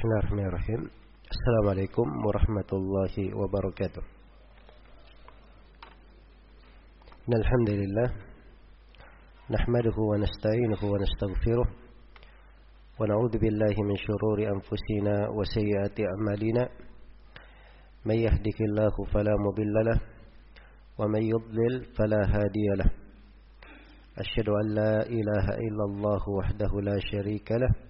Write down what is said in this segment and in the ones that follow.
Bismillahirrahmanirrahim. Assalamualaikum warahmatullahi wabarakatuh. Alhamdulillah nahmaduhu wa nasta'inuhu wa nastaghfiruh wa na'udzu billahi min shururi anfusina wa sayyiati a'malina. May yahdihillahu fala mudilla lahu wa may yudlil fala hadiya lahu. Asyhadu an la ilaha illallah wahdahu la syarika lahu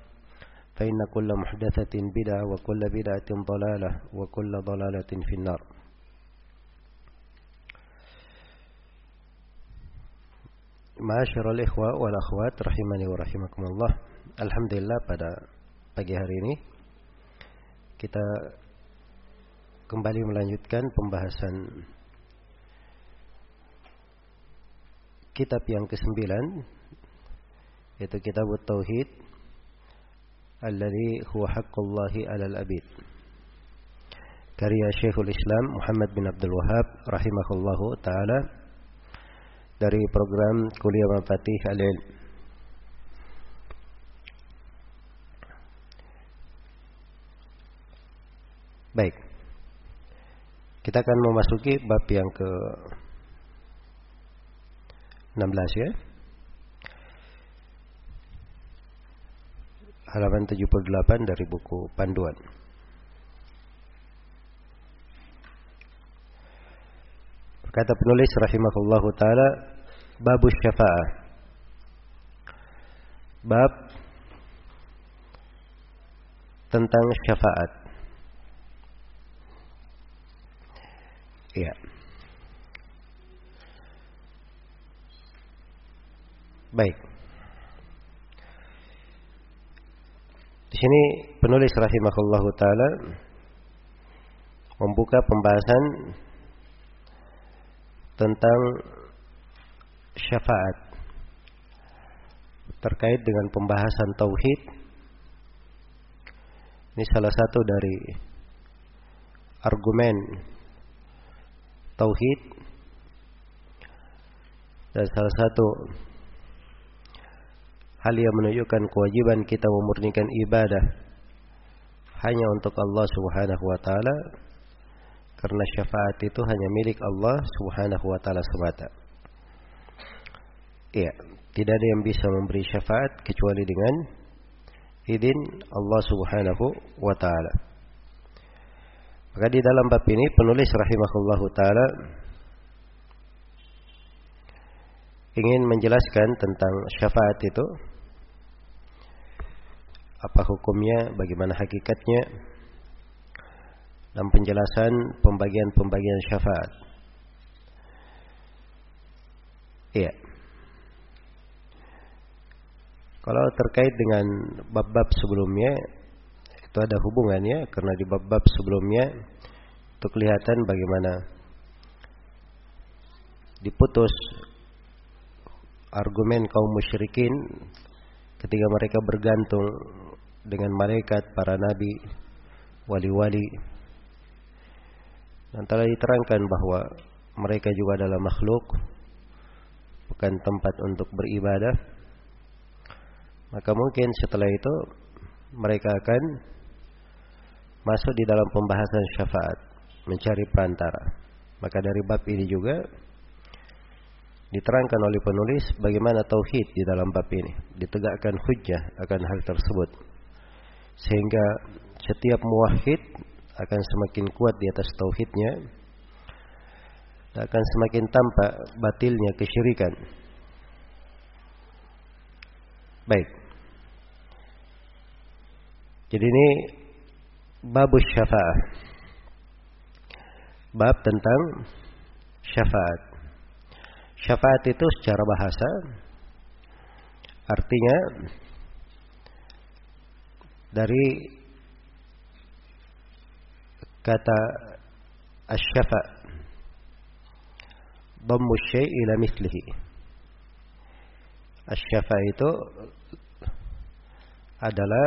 فإن كل محدثة بدعة وكل بدعة ضلالة وكل ضلالة في النار Ma'asyiral ikhwa wal akhwat rahimani wa rahimakumullah. Alhamdulillah pada pagi hari ini kita kembali melanjutkan pembahasan kitab yang kesembilan yaitu kitab Tauhid alladhi huwa haqqullahi 'alal abid. Karya Syekhul Islam Muhammad bin Abdul Wahab rahimahullahu taala dari program Kuliah Mafatih Al-Ilm. Baik. Kita akan memasuki bab yang ke 16 ya. Halaman 78 dari buku panduan. Kata penulis rahimahullahu taala bab syafa'ah. Bab tentang syafaat. Ya. Baik. Di sini penulis rahimahullahu taala membuka pembahasan tentang syafaat terkait dengan pembahasan tauhid. Ini salah satu dari argumen tauhid dan salah satu hal yang menunjukkan kewajiban kita memurnikan ibadah hanya untuk Allah Subhanahu wa taala karena syafaat itu hanya milik Allah Subhanahu wa taala semata. Iya, tidak ada yang bisa memberi syafaat kecuali dengan izin Allah Subhanahu wa taala. Maka di dalam bab ini penulis rahimahullahu taala ingin menjelaskan tentang syafaat itu apa hukumnya, bagaimana hakikatnya, dan penjelasan pembagian-pembagian syafaat. Iya. Kalau terkait dengan bab-bab sebelumnya, itu ada hubungannya karena di bab-bab sebelumnya itu kelihatan bagaimana diputus argumen kaum musyrikin ketika mereka bergantung dengan malaikat, para nabi, wali-wali. Dan telah diterangkan bahwa mereka juga adalah makhluk, bukan tempat untuk beribadah. Maka mungkin setelah itu mereka akan masuk di dalam pembahasan syafaat, mencari perantara. Maka dari bab ini juga diterangkan oleh penulis bagaimana tauhid di dalam bab ini, ditegakkan hujjah akan hal tersebut sehingga setiap muwahhid akan semakin kuat di atas tauhidnya akan semakin tampak batilnya kesyirikan. Baik. Jadi ini bab syafaat. Bab tentang syafaat. Syafaat itu secara bahasa artinya dari kata asyafa dhammu syai' ila mislihi asyafa itu adalah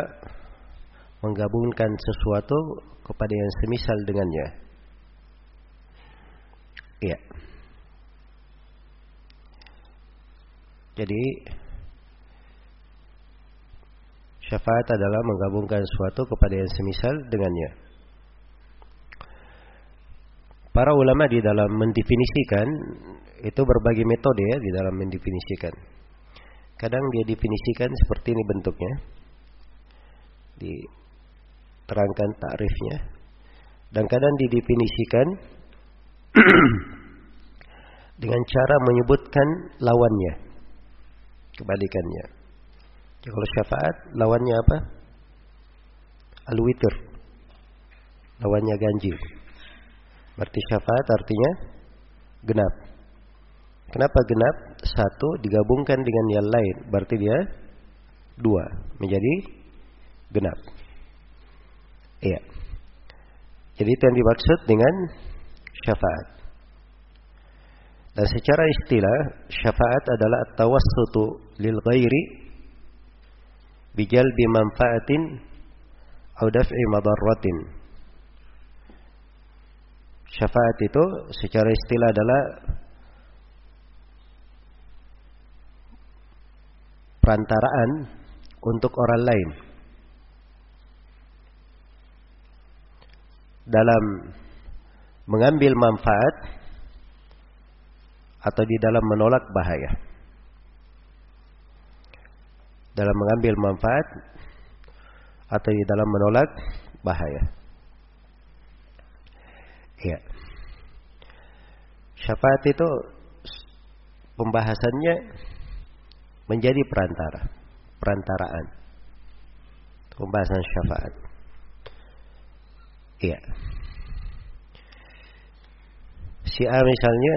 menggabungkan sesuatu kepada yang semisal dengannya. Iya. Jadi syafaat adalah menggabungkan sesuatu kepada yang semisal dengannya Para ulama di dalam mendefinisikan itu berbagai metode ya di dalam mendefinisikan. Kadang dia definisikan seperti ini bentuknya. Diterangkan takrifnya. Dan kadang didefinisikan dengan cara menyebutkan lawannya. Kebalikannya. Ya, kalau syafaat lawannya apa? Al-witr. Lawannya ganjil. Berarti syafaat artinya genap. Kenapa genap? Satu digabungkan dengan yang lain. Berarti dia dua. Menjadi genap. Iya. Jadi itu yang dimaksud dengan syafaat. Dan secara istilah, syafaat adalah tawassutu lil ghairi bijalbi manfaatin au daf'i madarratin Syafaat itu secara istilah adalah perantaraan untuk orang lain dalam mengambil manfaat atau di dalam menolak bahaya. Dalam mengambil manfaat atau di dalam menolak bahaya. Ya. Syafaat itu pembahasannya menjadi perantara, perantaraan. Pembahasan syafaat. Iya. Si A misalnya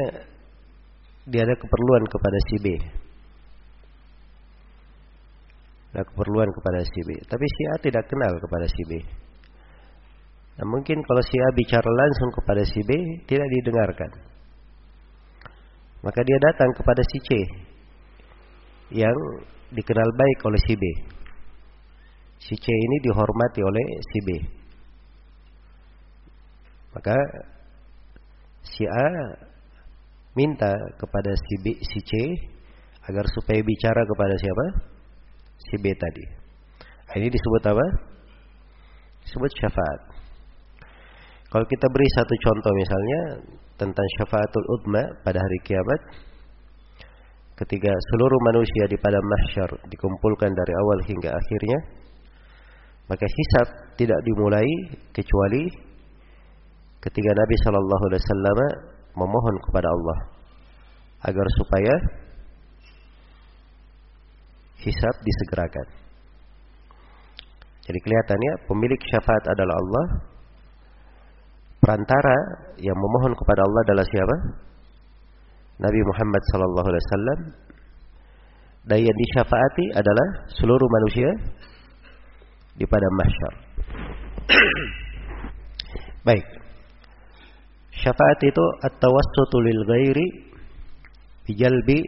dia ada keperluan kepada si B. Ada keperluan kepada si B, tapi si A tidak kenal kepada si B. Nah, mungkin kalau si A bicara langsung kepada si B tidak didengarkan. Maka dia datang kepada si C yang dikenal baik oleh si B. Si C ini dihormati oleh si B. Maka si A minta kepada si B, si C agar supaya bicara kepada siapa? Si B tadi. Ini disebut apa? Disebut syafaat. Kalau kita beri satu contoh misalnya tentang syafaatul udma pada hari kiamat ketika seluruh manusia di padang mahsyar dikumpulkan dari awal hingga akhirnya maka hisab tidak dimulai kecuali ketika Nabi Shallallahu Alaihi Wasallam memohon kepada Allah agar supaya hisab disegerakan. Jadi kelihatannya pemilik syafaat adalah Allah, perantara yang memohon kepada Allah adalah siapa? Nabi Muhammad sallallahu alaihi wasallam. Dan yang disyafaati adalah seluruh manusia di padang mahsyar. Baik. Syafaat itu at-tawassutu lil ghairi bi jalbi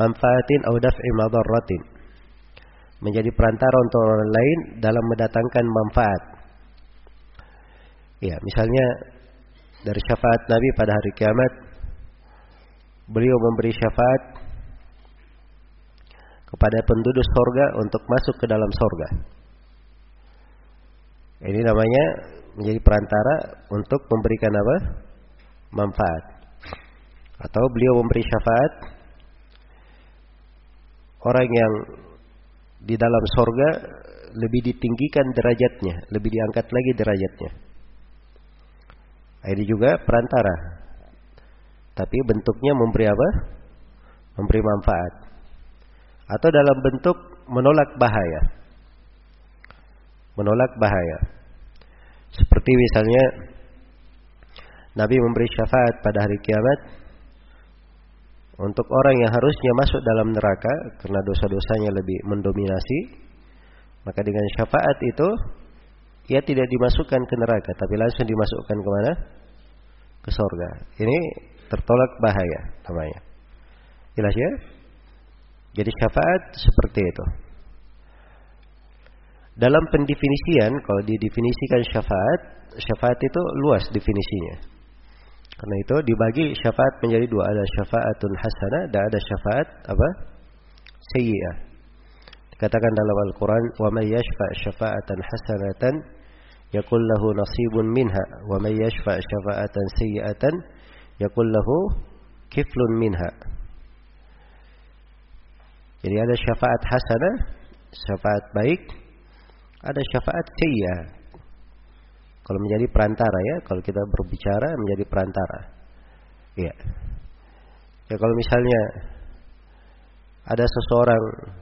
manfaatin aw daf'i madarratin. Menjadi perantara untuk orang lain dalam mendatangkan manfaat Ya, misalnya dari syafaat Nabi pada hari kiamat beliau memberi syafaat kepada penduduk sorga untuk masuk ke dalam sorga. Ini namanya menjadi perantara untuk memberikan apa? Manfaat. Atau beliau memberi syafaat orang yang di dalam sorga lebih ditinggikan derajatnya, lebih diangkat lagi derajatnya. Ini juga perantara. Tapi bentuknya memberi apa? Memberi manfaat. Atau dalam bentuk menolak bahaya. Menolak bahaya. Seperti misalnya Nabi memberi syafaat pada hari kiamat untuk orang yang harusnya masuk dalam neraka karena dosa-dosanya lebih mendominasi, maka dengan syafaat itu ia tidak dimasukkan ke neraka, tapi langsung dimasukkan ke mana? Ke surga. Ini tertolak bahaya namanya. Jelas ya? Jadi syafaat seperti itu. Dalam pendefinisian, kalau didefinisikan syafaat, syafaat itu luas definisinya. Karena itu dibagi syafaat menjadi dua, ada syafaatun hasanah dan ada syafaat apa? sayyi'ah. Dikatakan dalam Al-Qur'an, "Wa may yashfa' syafa'atan hasanatan yakul lahu nasibun minha, wa may yashfa' syafa'atan sayyi'atan yakul lahu kiflun minha." Jadi ada syafaat hasanah, syafaat baik, ada syafaat sayyi'ah. Kalau menjadi perantara ya, kalau kita berbicara menjadi perantara. Ya. Ya kalau misalnya ada seseorang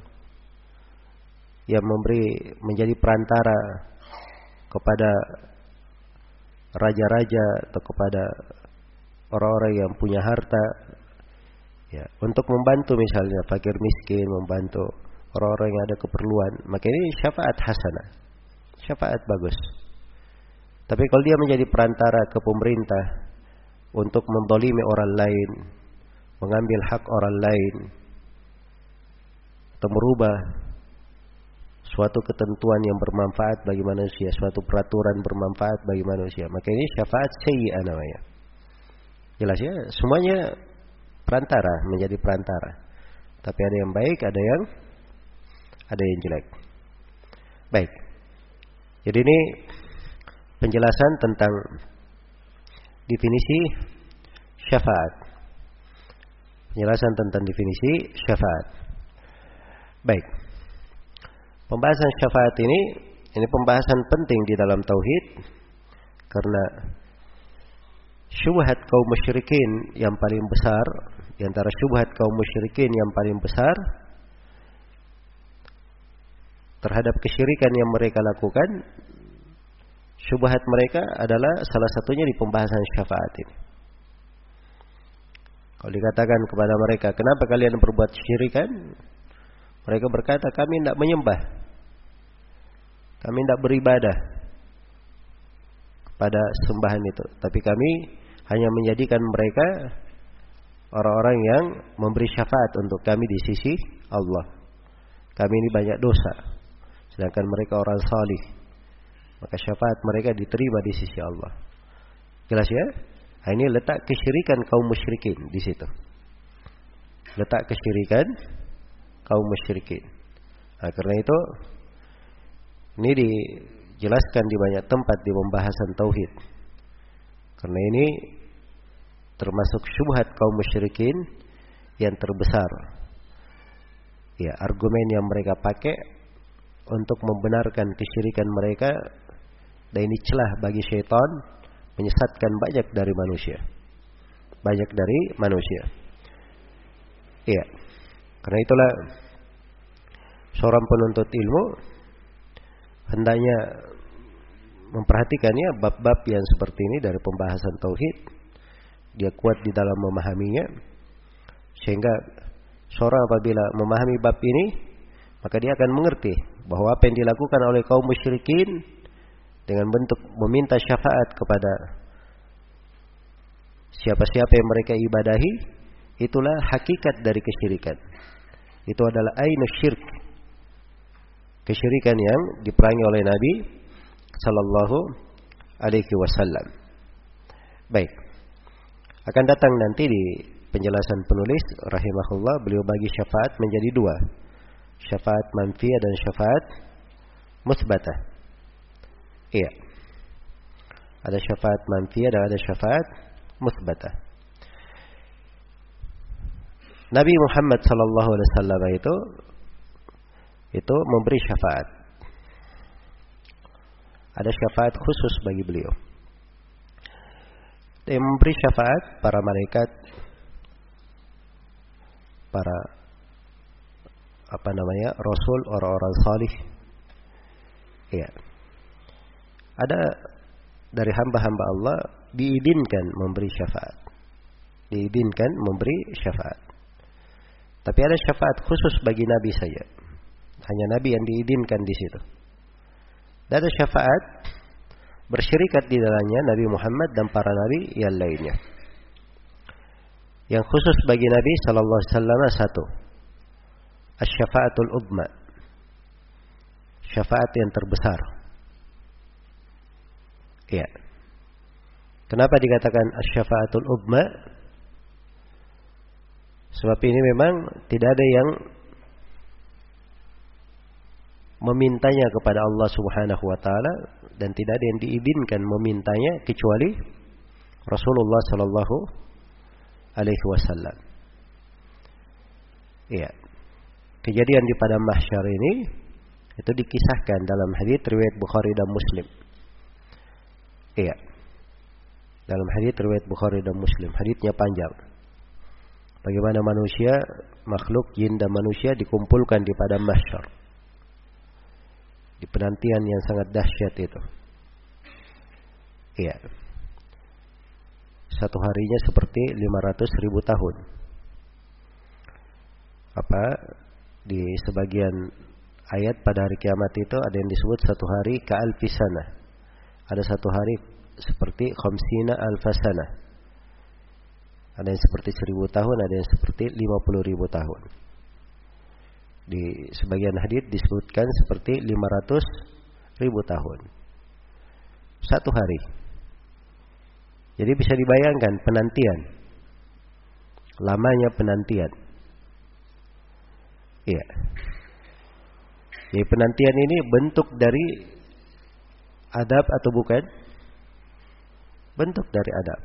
yang memberi menjadi perantara kepada raja-raja atau kepada orang-orang yang punya harta ya untuk membantu misalnya fakir miskin membantu orang-orang yang ada keperluan maka ini syafaat hasanah syafaat bagus tapi kalau dia menjadi perantara ke pemerintah untuk mendolimi orang lain mengambil hak orang lain atau merubah suatu ketentuan yang bermanfaat bagi manusia, suatu peraturan bermanfaat bagi manusia. Maka ini syafaat sayyi'ah namanya. Jelas ya, semuanya perantara, menjadi perantara. Tapi ada yang baik, ada yang ada yang jelek. Baik. Jadi ini penjelasan tentang definisi syafaat. Penjelasan tentang definisi syafaat. Baik. Pembahasan syafaat ini ini pembahasan penting di dalam tauhid karena syubhat kaum musyrikin yang paling besar di antara syubhat kaum musyrikin yang paling besar terhadap kesyirikan yang mereka lakukan syubhat mereka adalah salah satunya di pembahasan syafaat ini. Kalau dikatakan kepada mereka, kenapa kalian berbuat syirikan? Mereka berkata, kami tidak menyembah. Kami tidak beribadah kepada sembahan itu. Tapi kami hanya menjadikan mereka orang-orang yang memberi syafaat untuk kami di sisi Allah. Kami ini banyak dosa. Sedangkan mereka orang salih. Maka syafaat mereka diterima di sisi Allah. Jelas ya? Nah, ini letak kesyirikan kaum musyrikin di situ. Letak kesyirikan kaum musyrikin. Nah, karena itu ini dijelaskan di banyak tempat di pembahasan tauhid. Karena ini termasuk syubhat kaum musyrikin yang terbesar. Ya, argumen yang mereka pakai untuk membenarkan kesyirikan mereka dan ini celah bagi syaitan menyesatkan banyak dari manusia. Banyak dari manusia. Iya. Karena itulah seorang penuntut ilmu hendaknya memperhatikannya bab-bab yang seperti ini dari pembahasan tauhid. Dia kuat di dalam memahaminya sehingga seorang apabila memahami bab ini maka dia akan mengerti bahwa apa yang dilakukan oleh kaum musyrikin dengan bentuk meminta syafaat kepada siapa-siapa yang mereka ibadahi itulah hakikat dari kesyirikan. Itu adalah ainu syirk. Kesyirikan yang diperangi oleh Nabi sallallahu alaihi wasallam. Baik. Akan datang nanti di penjelasan penulis rahimahullah beliau bagi syafaat menjadi dua. Syafaat manfiyah dan syafaat musbatah iya ada syafaat manfiyah dan ada syafaat musbatah Nabi Muhammad sallallahu alaihi wasallam itu itu memberi syafaat. Ada syafaat khusus bagi beliau. Yang memberi syafaat para malaikat, para apa namanya rasul orang-orang salih. Ya. Ada dari hamba-hamba Allah diizinkan memberi syafaat. Diizinkan memberi syafaat. Tapi ada syafaat khusus bagi Nabi saja. Hanya Nabi yang diizinkan di situ. Dan ada syafaat bersyirikat di dalamnya Nabi Muhammad dan para nabi yang lainnya. Yang khusus bagi Nabi Sallallahu Alaihi Wasallam satu, asyafaatul ubma, syafaat yang terbesar. Ya. Kenapa dikatakan asyafaatul ubma? Sebab ini memang tidak ada yang memintanya kepada Allah Subhanahu wa taala dan tidak ada yang diizinkan memintanya kecuali Rasulullah sallallahu alaihi wasallam. Iya. Kejadian di padang mahsyar ini itu dikisahkan dalam hadis riwayat Bukhari dan Muslim. Iya. Dalam hadis riwayat Bukhari dan Muslim, hadisnya panjang. Bagaimana manusia, makhluk jin dan manusia dikumpulkan di padang mahsyar di penantian yang sangat dahsyat itu. Iya. Satu harinya seperti 500 ribu tahun. Apa di sebagian ayat pada hari kiamat itu ada yang disebut satu hari ke alfisana. Ada satu hari seperti khamsina alfasana. Ada yang seperti seribu tahun, ada yang seperti lima puluh ribu tahun. Di sebagian hadis disebutkan seperti 500 ribu tahun. Satu hari. Jadi bisa dibayangkan penantian. Lamanya penantian. Iya. Jadi penantian ini bentuk dari adab atau bukan? Bentuk dari adab.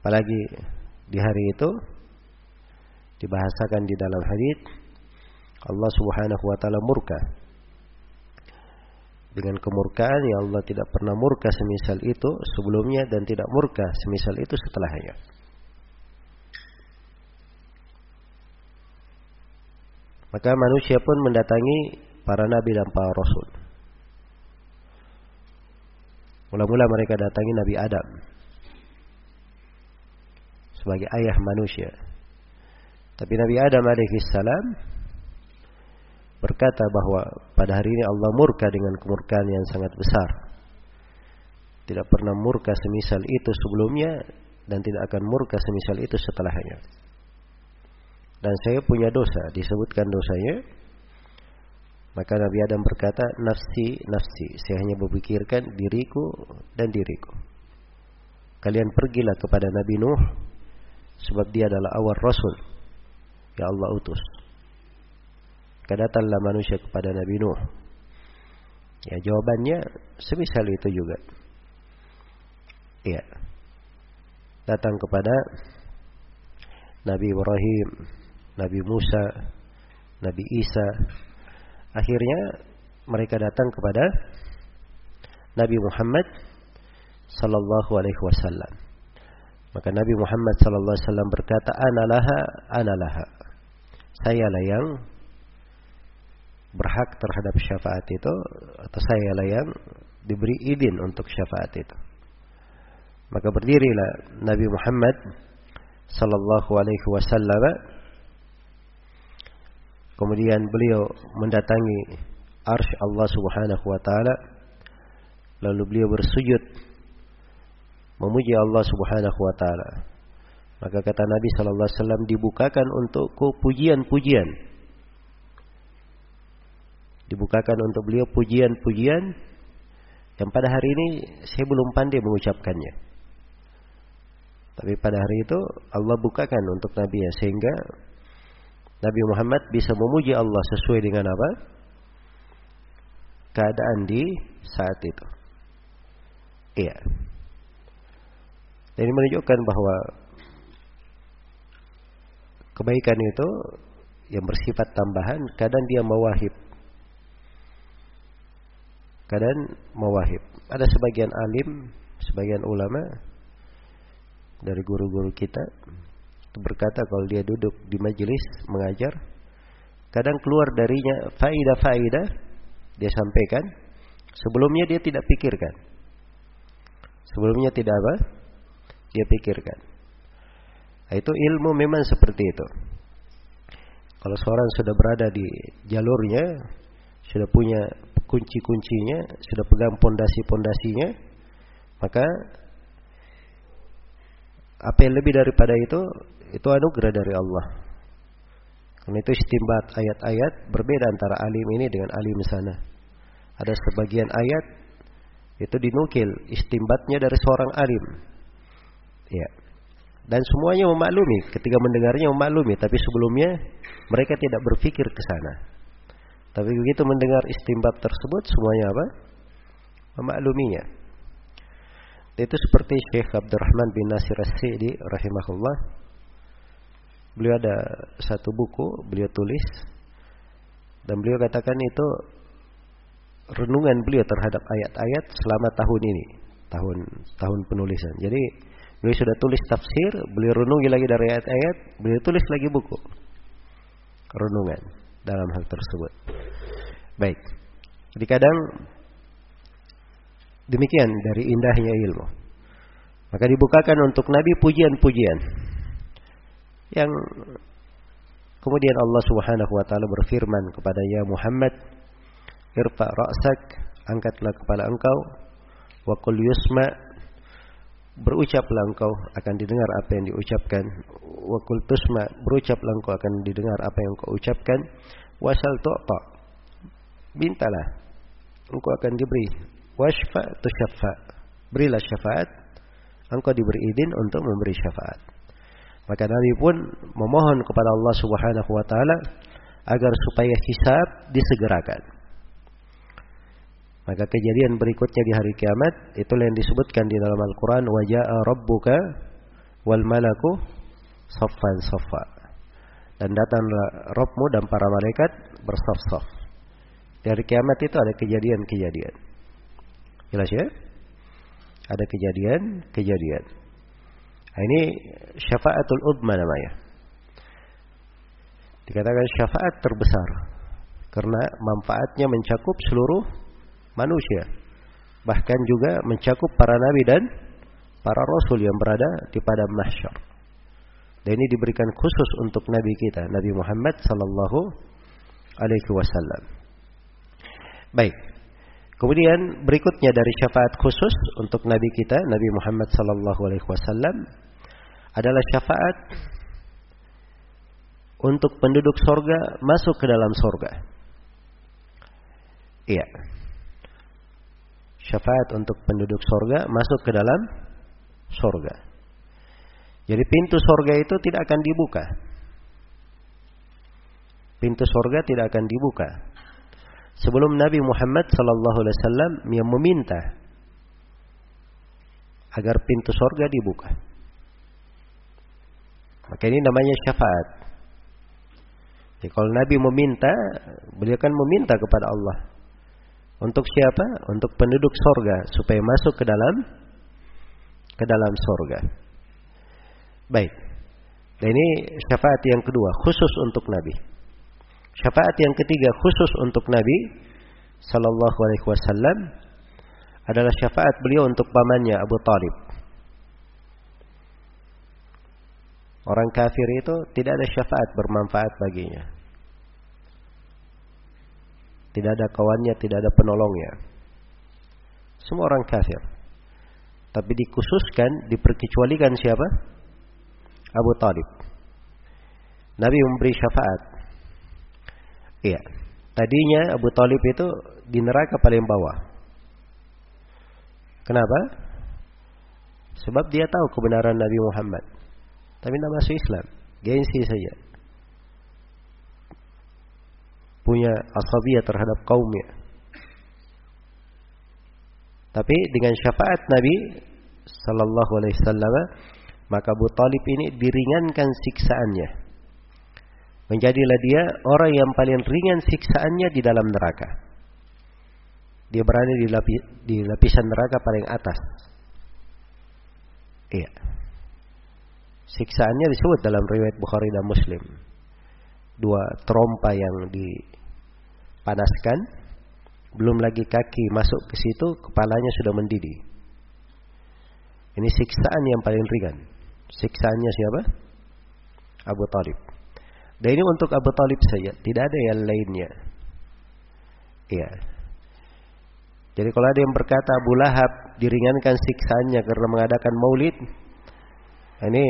Apalagi di hari itu dibahasakan di dalam hadis Allah Subhanahu wa taala murka dengan kemurkaan yang Allah tidak pernah murka semisal itu sebelumnya dan tidak murka semisal itu setelahnya. Maka manusia pun mendatangi para nabi dan para rasul. Mula-mula mereka datangi Nabi Adam sebagai ayah manusia. Tapi Nabi Adam alaihissalam berkata bahwa pada hari ini Allah murka dengan kemurkaan yang sangat besar. Tidak pernah murka semisal itu sebelumnya dan tidak akan murka semisal itu setelahnya. Dan saya punya dosa, disebutkan dosanya. Maka Nabi Adam berkata, nafsi, nafsi. Saya hanya berpikirkan diriku dan diriku. Kalian pergilah kepada Nabi Nuh, sebab dia adalah awal Rasul Ya Allah utus. Kedatanglah manusia kepada Nabi Nuh. Ya jawabannya semisal itu juga. Ya. Datang kepada Nabi Ibrahim, Nabi Musa, Nabi Isa. Akhirnya mereka datang kepada Nabi Muhammad sallallahu alaihi wasallam. Maka Nabi Muhammad sallallahu alaihi wasallam berkata, "Ana laha, ana laha." sayalah yang berhak terhadap syafaat itu atau sayalah yang diberi izin untuk syafaat itu. Maka berdirilah Nabi Muhammad sallallahu alaihi wasallam kemudian beliau mendatangi arsy Allah Subhanahu wa taala lalu beliau bersujud memuji Allah Subhanahu wa taala maka kata Nabi Shallallahu Alaihi Wasallam dibukakan untukku pujian-pujian. Dibukakan untuk beliau pujian-pujian yang pada hari ini saya belum pandai mengucapkannya. Tapi pada hari itu Allah bukakan untuk Nabi ya sehingga Nabi Muhammad bisa memuji Allah sesuai dengan apa? Keadaan di saat itu. Iya. Ini menunjukkan bahwa Kebaikan itu yang bersifat tambahan kadang dia mewahib. keadaan mawahib. Ada sebagian alim, sebagian ulama dari guru-guru kita berkata kalau dia duduk di majelis mengajar, kadang keluar darinya faidah-faidah dia sampaikan, sebelumnya dia tidak pikirkan. Sebelumnya tidak apa? Dia pikirkan. Nah, itu ilmu memang seperti itu. Kalau seorang sudah berada di jalurnya, sudah punya kunci-kuncinya, sudah pegang pondasi-pondasinya, maka apa yang lebih daripada itu itu anugerah dari Allah. Karena itu istimbat ayat-ayat berbeda antara alim ini dengan alim sana. Ada sebagian ayat itu dinukil istimbatnya dari seorang alim. Ya. Dan semuanya memaklumi, ketika mendengarnya memaklumi, tapi sebelumnya mereka tidak berpikir ke sana. Tapi begitu mendengar istimbat tersebut semuanya apa? Memakluminya. Itu seperti Syekh Abdurrahman bin Nasir As-Sidi rahimahullah. Beliau ada satu buku, beliau tulis dan beliau katakan itu renungan beliau terhadap ayat-ayat selama tahun ini, tahun tahun penulisan. Jadi beliau sudah tulis tafsir, beliau renungi lagi dari ayat-ayat, beliau tulis lagi buku renungan dalam hal tersebut. Baik. Jadi kadang Demikian dari indahnya ilmu. Maka dibukakan untuk Nabi pujian-pujian. Yang kemudian Allah Subhanahu wa taala berfirman kepada ya Muhammad, "Irfa ra'sak, angkatlah kepala engkau, wa qul yusma" berucaplah engkau akan didengar apa yang diucapkan wa qul tusma berucaplah engkau akan didengar apa yang engkau ucapkan wasal tu'ta mintalah engkau akan diberi Washfa syafa. Berilah syafaat. Engkau diberi izin untuk memberi syafaat. Maka Nabi pun memohon kepada Allah Subhanahu wa taala agar supaya hisab disegerakan. Maka kejadian berikutnya di hari kiamat itulah yang disebutkan di dalam Al-Qur'an wa jaa rabbuka wal malaku saffan saffa. Dan datanglah Rabbmu dan para malaikat bersaf-saf. Di hari kiamat itu ada kejadian-kejadian. Jelas ya? Ada kejadian-kejadian. Nah, ini syafaatul udma namanya. Dikatakan syafaat terbesar karena manfaatnya mencakup seluruh manusia. Bahkan juga mencakup para nabi dan para rasul yang berada di padang mahsyar. Dan ini diberikan khusus untuk nabi kita, Nabi Muhammad sallallahu alaihi wasallam. Baik. Kemudian berikutnya dari syafaat khusus untuk Nabi kita, Nabi Muhammad sallallahu alaihi wasallam adalah syafaat untuk penduduk sorga masuk ke dalam sorga. Iya. Syafaat untuk penduduk sorga masuk ke dalam sorga. Jadi pintu sorga itu tidak akan dibuka. Pintu sorga tidak akan dibuka sebelum Nabi Muhammad sallallahu alaihi wasallam yang meminta agar pintu sorga dibuka. Maka ini namanya syafaat. Jadi kalau Nabi meminta, beliau kan meminta kepada Allah. Untuk siapa? Untuk penduduk sorga supaya masuk ke dalam ke dalam sorga. Baik. Dan ini syafaat yang kedua khusus untuk Nabi. Syafaat yang ketiga khusus untuk Nabi sallallahu alaihi wasallam adalah syafaat beliau untuk pamannya Abu Talib. Orang kafir itu tidak ada syafaat bermanfaat baginya. Tidak ada kawannya, tidak ada penolongnya. Semua orang kafir. Tapi dikhususkan, diperkecualikan siapa? Abu Talib. Nabi memberi syafaat Iya. Tadinya Abu Talib itu di neraka paling bawah. Kenapa? Sebab dia tahu kebenaran Nabi Muhammad. Tapi tidak masuk Islam. Gengsi saja. Punya asabiyah terhadap kaumnya. Tapi dengan syafaat Nabi Sallallahu Alaihi Wasallam maka Abu Talib ini diringankan siksaannya menjadilah dia orang yang paling ringan siksaannya di dalam neraka. Dia berada di, lapi, di lapisan neraka paling atas. Iya. Siksaannya disebut dalam riwayat Bukhari dan Muslim. Dua trompa yang dipanaskan, belum lagi kaki masuk ke situ, kepalanya sudah mendidih. Ini siksaan yang paling ringan. Siksaannya siapa? Abu Talib. Dan ini untuk Abu Talib saja, tidak ada yang lainnya. Iya. Jadi kalau ada yang berkata Abu Lahab diringankan siksaannya karena mengadakan maulid, ini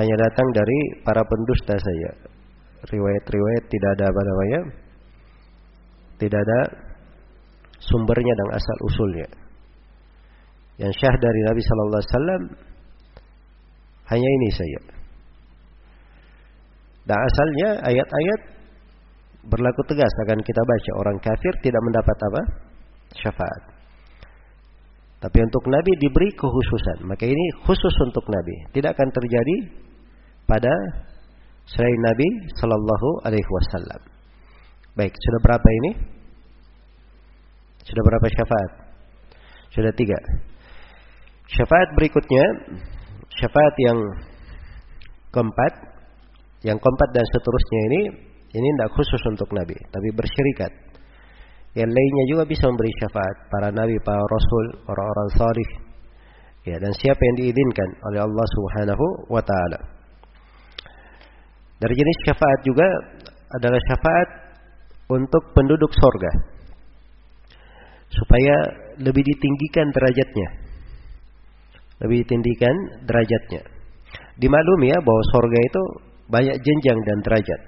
hanya datang dari para pendusta saja. Riwayat-riwayat tidak ada apa namanya? Tidak ada sumbernya dan asal usulnya. Yang syah dari Nabi Sallallahu Alaihi Wasallam hanya ini saja. Dan asalnya ayat-ayat berlaku tegas akan kita baca orang kafir tidak mendapat apa? syafaat. Tapi untuk Nabi diberi kekhususan. Maka ini khusus untuk Nabi. Tidak akan terjadi pada selain Nabi Sallallahu Alaihi Wasallam. Baik, sudah berapa ini? Sudah berapa syafaat? Sudah tiga. Syafaat berikutnya, syafaat yang keempat, yang keempat dan seterusnya ini, ini tidak khusus untuk Nabi, tapi bersyirikat. Yang lainnya juga bisa memberi syafaat para nabi, para rasul, orang-orang salih. Ya, dan siapa yang diizinkan oleh Allah Subhanahu wa taala. Dari jenis syafaat juga adalah syafaat untuk penduduk sorga supaya lebih ditinggikan derajatnya lebih ditinggikan derajatnya dimaklumi ya bahwa sorga itu banyak jenjang dan derajat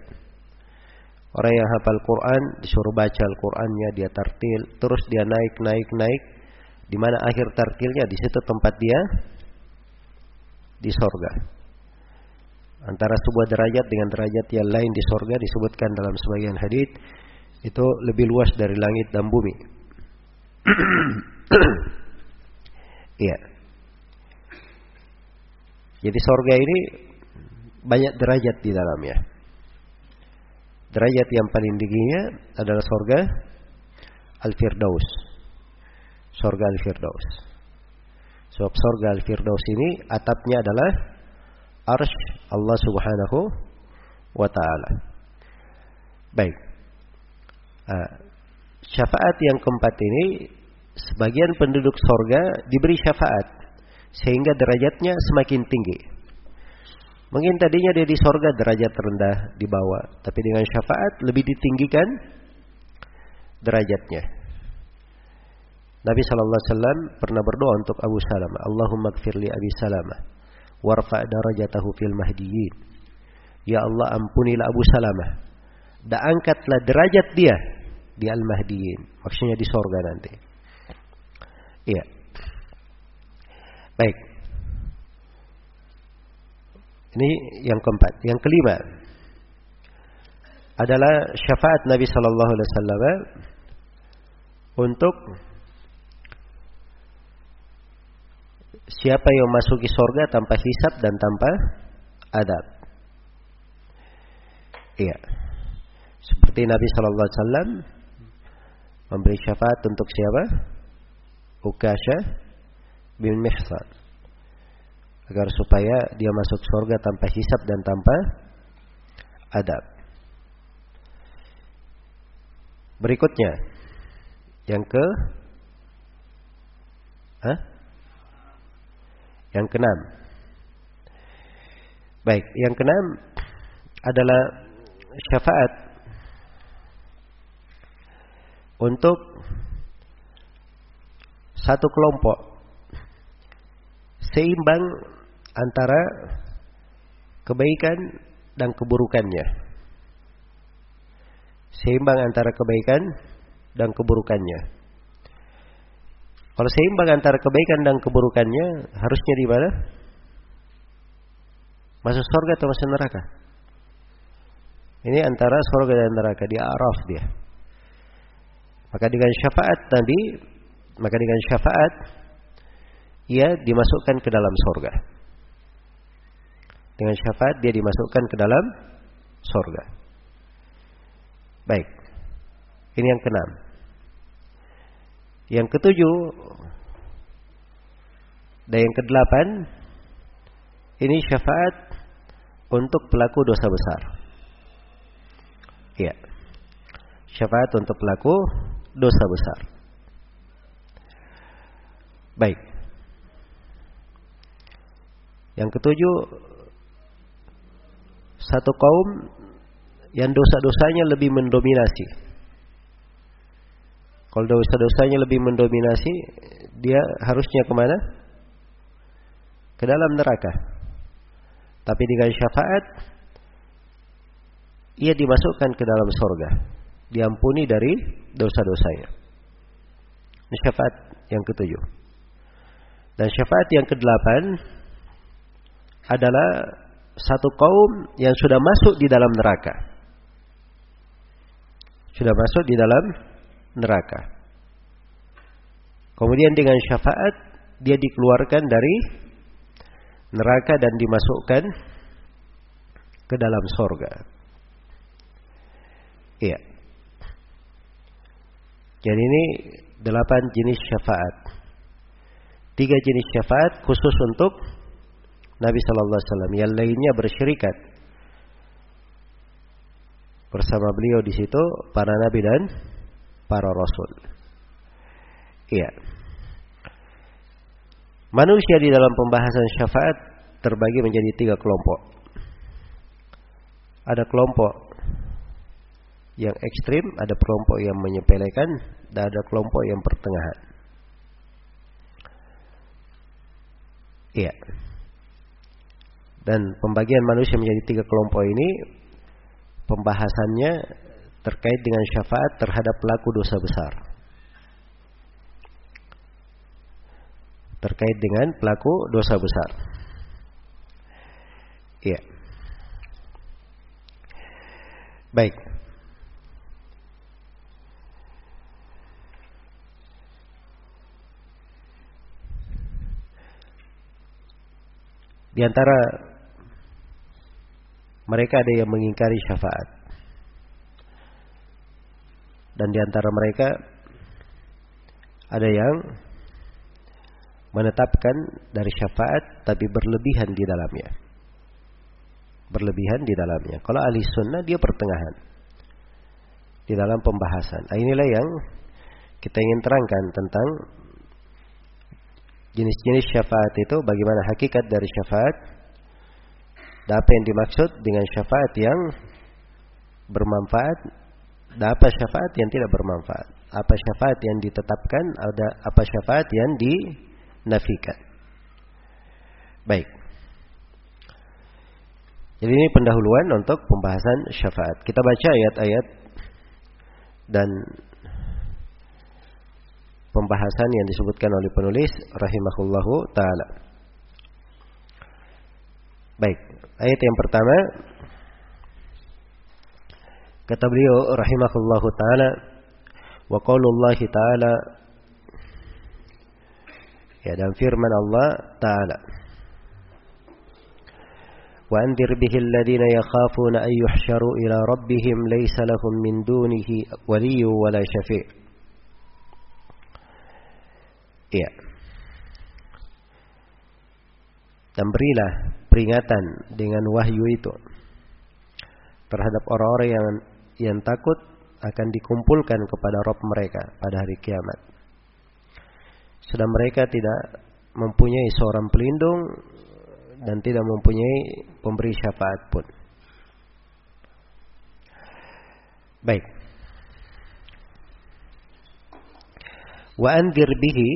orang yang hafal Quran disuruh baca Al-Qurannya dia tartil terus dia naik naik naik di mana akhir tartilnya di situ tempat dia di sorga antara sebuah derajat dengan derajat yang lain di sorga disebutkan dalam sebagian hadis itu lebih luas dari langit dan bumi. Iya. Jadi sorga ini banyak derajat di dalamnya. Derajat yang paling tingginya adalah sorga Al-Firdaus. Sorga Al-Firdaus. Sebab sorga Al-Firdaus ini atapnya adalah arsh Allah Subhanahu wa taala. Baik. Uh, syafaat yang keempat ini sebagian penduduk sorga diberi syafaat sehingga derajatnya semakin tinggi. Mungkin tadinya dia di sorga derajat rendah di bawah, tapi dengan syafaat lebih ditinggikan derajatnya. Nabi Shallallahu Alaihi Wasallam pernah berdoa untuk Abu Salamah, Allahumma gfirli Abi Salamah, warfa darajatahu fil mahdiyin. Ya Allah ampunilah Abu Salamah, dan angkatlah derajat dia di al-mahdiyin. Maksudnya di sorga nanti. Iya. Baik. Ini yang keempat. Yang kelima adalah syafaat Nabi Sallallahu Alaihi Wasallam untuk siapa yang masuki sorga tanpa hisab dan tanpa adab. Iya. Seperti Nabi Sallallahu Alaihi Wasallam memberi syafaat untuk siapa? Ukasha bin Mihsan. Agar supaya dia masuk surga tanpa hisab dan tanpa adab. Berikutnya yang ke Hah? Yang keenam. Baik, yang keenam adalah syafaat untuk satu kelompok seimbang antara kebaikan dan keburukannya. Seimbang antara kebaikan dan keburukannya. Kalau seimbang antara kebaikan dan keburukannya, harusnya di mana? Masuk surga atau masuk neraka? Ini antara surga dan neraka di Araf dia. Maka dengan syafaat tadi, maka dengan syafaat ia dimasukkan ke dalam sorga. Dengan syafaat dia dimasukkan ke dalam sorga. Baik. Ini yang keenam. Yang ketujuh dan yang kedelapan ini syafaat untuk pelaku dosa besar. Iya. Syafaat untuk pelaku dosa besar. Baik. Yang ketujuh satu kaum yang dosa-dosanya lebih mendominasi. Kalau dosa-dosanya lebih mendominasi, dia harusnya ke mana? Ke dalam neraka. Tapi dengan syafaat, ia dimasukkan ke dalam sorga. Diampuni dari dosa-dosanya. Syafaat yang ketujuh. Dan syafaat yang kedelapan adalah satu kaum yang sudah masuk di dalam neraka. Sudah masuk di dalam neraka. Kemudian dengan syafaat dia dikeluarkan dari neraka dan dimasukkan ke dalam sorga. Iya. Jadi ini delapan jenis syafaat. Tiga jenis syafaat khusus untuk Nabi Shallallahu Alaihi Wasallam. Yang lainnya bersyirikat bersama beliau di situ para nabi dan para rasul. Iya. Manusia di dalam pembahasan syafaat terbagi menjadi tiga kelompok. Ada kelompok yang ekstrim, ada kelompok yang menyepelekan, dan ada kelompok yang pertengahan. Iya. Dan pembagian manusia menjadi tiga kelompok ini pembahasannya terkait dengan syafaat terhadap pelaku dosa besar. Terkait dengan pelaku dosa besar. Iya. Baik. Di antara mereka ada yang mengingkari syafaat. Dan di antara mereka ada yang menetapkan dari syafaat tapi berlebihan di dalamnya. Berlebihan di dalamnya. Kalau ahli sunnah dia pertengahan. Di dalam pembahasan. Nah, inilah yang kita ingin terangkan tentang jenis-jenis syafaat itu, bagaimana hakikat dari syafaat, dan apa yang dimaksud dengan syafaat yang bermanfaat dan apa syafaat yang tidak bermanfaat. Apa syafaat yang ditetapkan, ada apa syafaat yang dinafikan. Baik. Jadi ini pendahuluan untuk pembahasan syafaat. Kita baca ayat-ayat dan pembahasan yang disebutkan oleh penulis rahimahullahu taala. Baik. Ayat yang pertama kata beliau rahimahullahu taala wa qaulullahi taala ya dan firman Allah taala وأنذر به الذين يخافون أن يحشروا إلى ربهم ليس لهم من دونه ولي ولا شفيع Ya. Dan berilah peringatan dengan wahyu itu terhadap orang-orang yang yang takut akan dikumpulkan kepada Rob mereka pada hari kiamat. Sedang mereka tidak mempunyai seorang pelindung dan tidak mempunyai pemberi syafaat pun. Baik. Wa andir bihi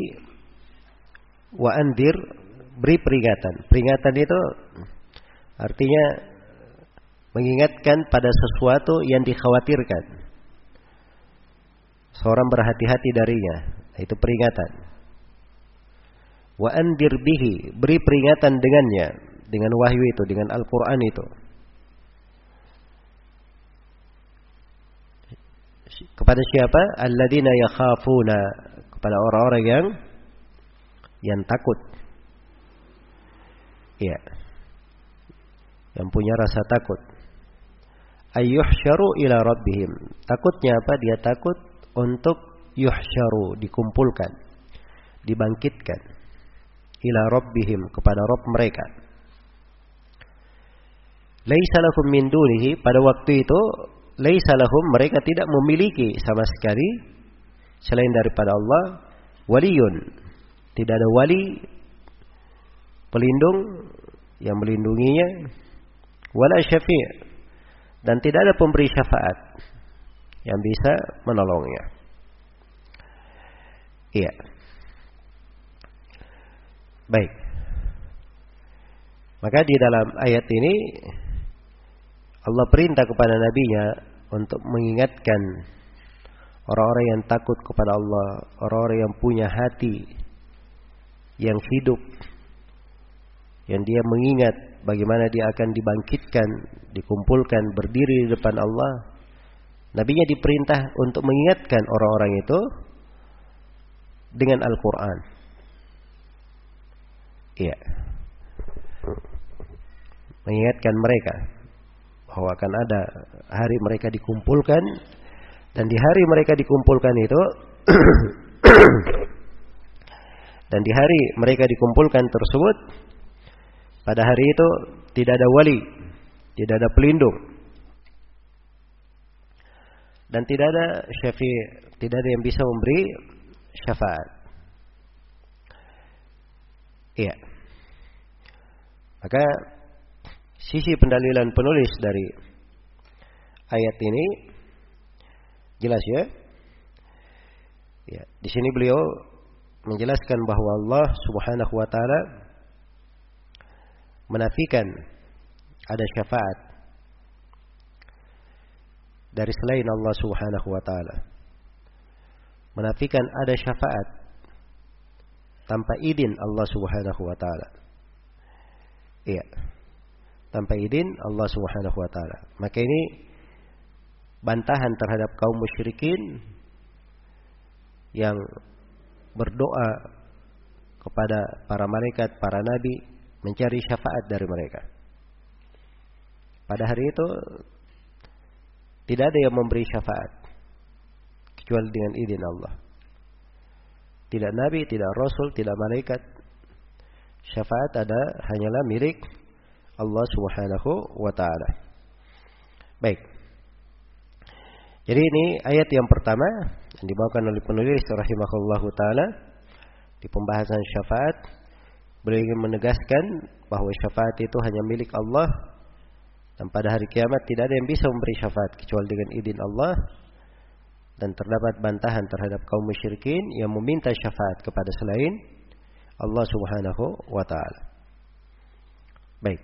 wa andir beri peringatan. Peringatan itu artinya mengingatkan pada sesuatu yang dikhawatirkan. Seorang berhati-hati darinya. Itu peringatan. Wa andir bihi, beri peringatan dengannya, dengan wahyu itu, dengan Al-Qur'an itu. Kepada siapa? Alladzina yakhafuna, kepada orang-orang yang yang takut Ya. Yang punya rasa takut. Ayyuhsyaru ila rabbihim. Takutnya apa? Dia takut untuk yuhsyaru dikumpulkan, dibangkitkan ila rabbihim kepada Rabb mereka. Laisa lahum min dunihi pada waktu itu laisa lahum mereka tidak memiliki sama sekali selain daripada Allah waliyun. Tidak ada wali pelindung yang melindunginya wala syafi' dan tidak ada pemberi syafaat yang bisa menolongnya. Iya. Baik. Maka di dalam ayat ini Allah perintah kepada nabinya untuk mengingatkan orang-orang yang takut kepada Allah, orang-orang yang punya hati yang hidup yang dia mengingat bagaimana dia akan dibangkitkan, dikumpulkan berdiri di depan Allah. Nabinya diperintah untuk mengingatkan orang-orang itu dengan Al-Qur'an. Iya. Mengingatkan mereka bahwa akan ada hari mereka dikumpulkan dan di hari mereka dikumpulkan itu dan di hari mereka dikumpulkan tersebut pada hari itu tidak ada wali, tidak ada pelindung. Dan tidak ada syafi, tidak ada yang bisa memberi syafaat. Iya. Maka sisi pendalilan penulis dari ayat ini jelas ya. Ya, di sini beliau menjelaskan bahwa Allah Subhanahu wa taala menafikan ada syafaat dari selain Allah Subhanahu wa taala. Menafikan ada syafaat tanpa izin Allah Subhanahu wa taala. Iya. Tanpa izin Allah Subhanahu wa taala. Maka ini bantahan terhadap kaum musyrikin yang berdoa kepada para malaikat, para nabi mencari syafaat dari mereka. Pada hari itu tidak ada yang memberi syafaat kecuali dengan izin Allah. Tidak nabi, tidak rasul, tidak malaikat. Syafaat ada hanyalah milik Allah Subhanahu wa taala. Baik. Jadi ini ayat yang pertama yang dibawakan oleh penulis rahimahullahu taala di pembahasan syafaat Beliau ingin menegaskan bahwa syafaat itu hanya milik Allah dan pada hari kiamat tidak ada yang bisa memberi syafaat kecuali dengan izin Allah dan terdapat bantahan terhadap kaum musyrikin yang meminta syafaat kepada selain Allah Subhanahu wa taala. Baik.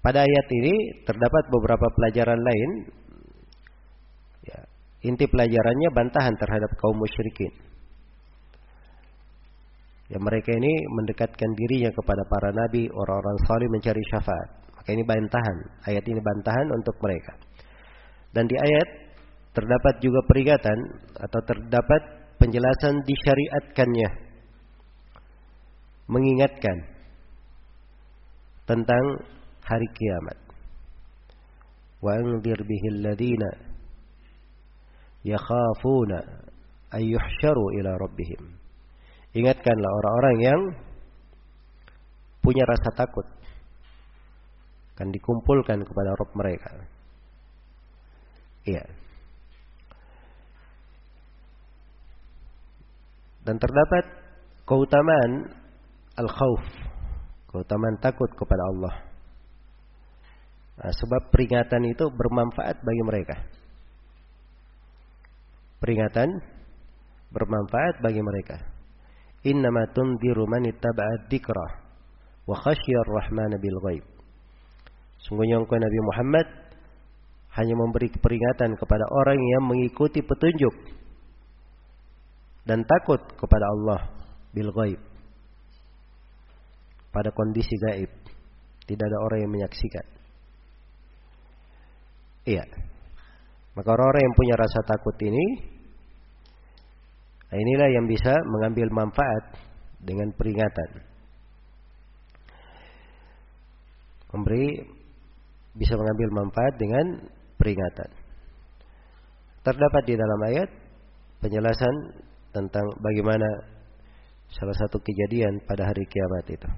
Pada ayat ini terdapat beberapa pelajaran lain. Ya, inti pelajarannya bantahan terhadap kaum musyrikin. Ya mereka ini mendekatkan dirinya kepada para nabi, orang-orang saleh mencari syafaat. Maka ini bantahan. Ayat ini bantahan untuk mereka. Dan di ayat terdapat juga peringatan atau terdapat penjelasan disyariatkannya. Mengingatkan tentang hari kiamat. Wa anzir bihil ladina yakhafuna ila rabbihim. Ingatkanlah orang-orang yang punya rasa takut akan dikumpulkan kepada Rob mereka. Iya. Dan terdapat keutamaan al-khauf, keutamaan takut kepada Allah. Nah, sebab peringatan itu bermanfaat bagi mereka. Peringatan bermanfaat bagi mereka innama tundiru man ittaba'a dzikra wa khasyiyar rahman bil ghaib. Sungguhnya engkau Nabi Muhammad hanya memberi peringatan kepada orang yang mengikuti petunjuk dan takut kepada Allah bil ghaib. Pada kondisi gaib, tidak ada orang yang menyaksikan. Iya. Maka orang-orang yang punya rasa takut ini Nah, inilah yang bisa mengambil manfaat dengan peringatan. Memberi bisa mengambil manfaat dengan peringatan. terdapat di dalam ayat penjelasan tentang bagaimana salah satu kejadian pada hari kiamat itu.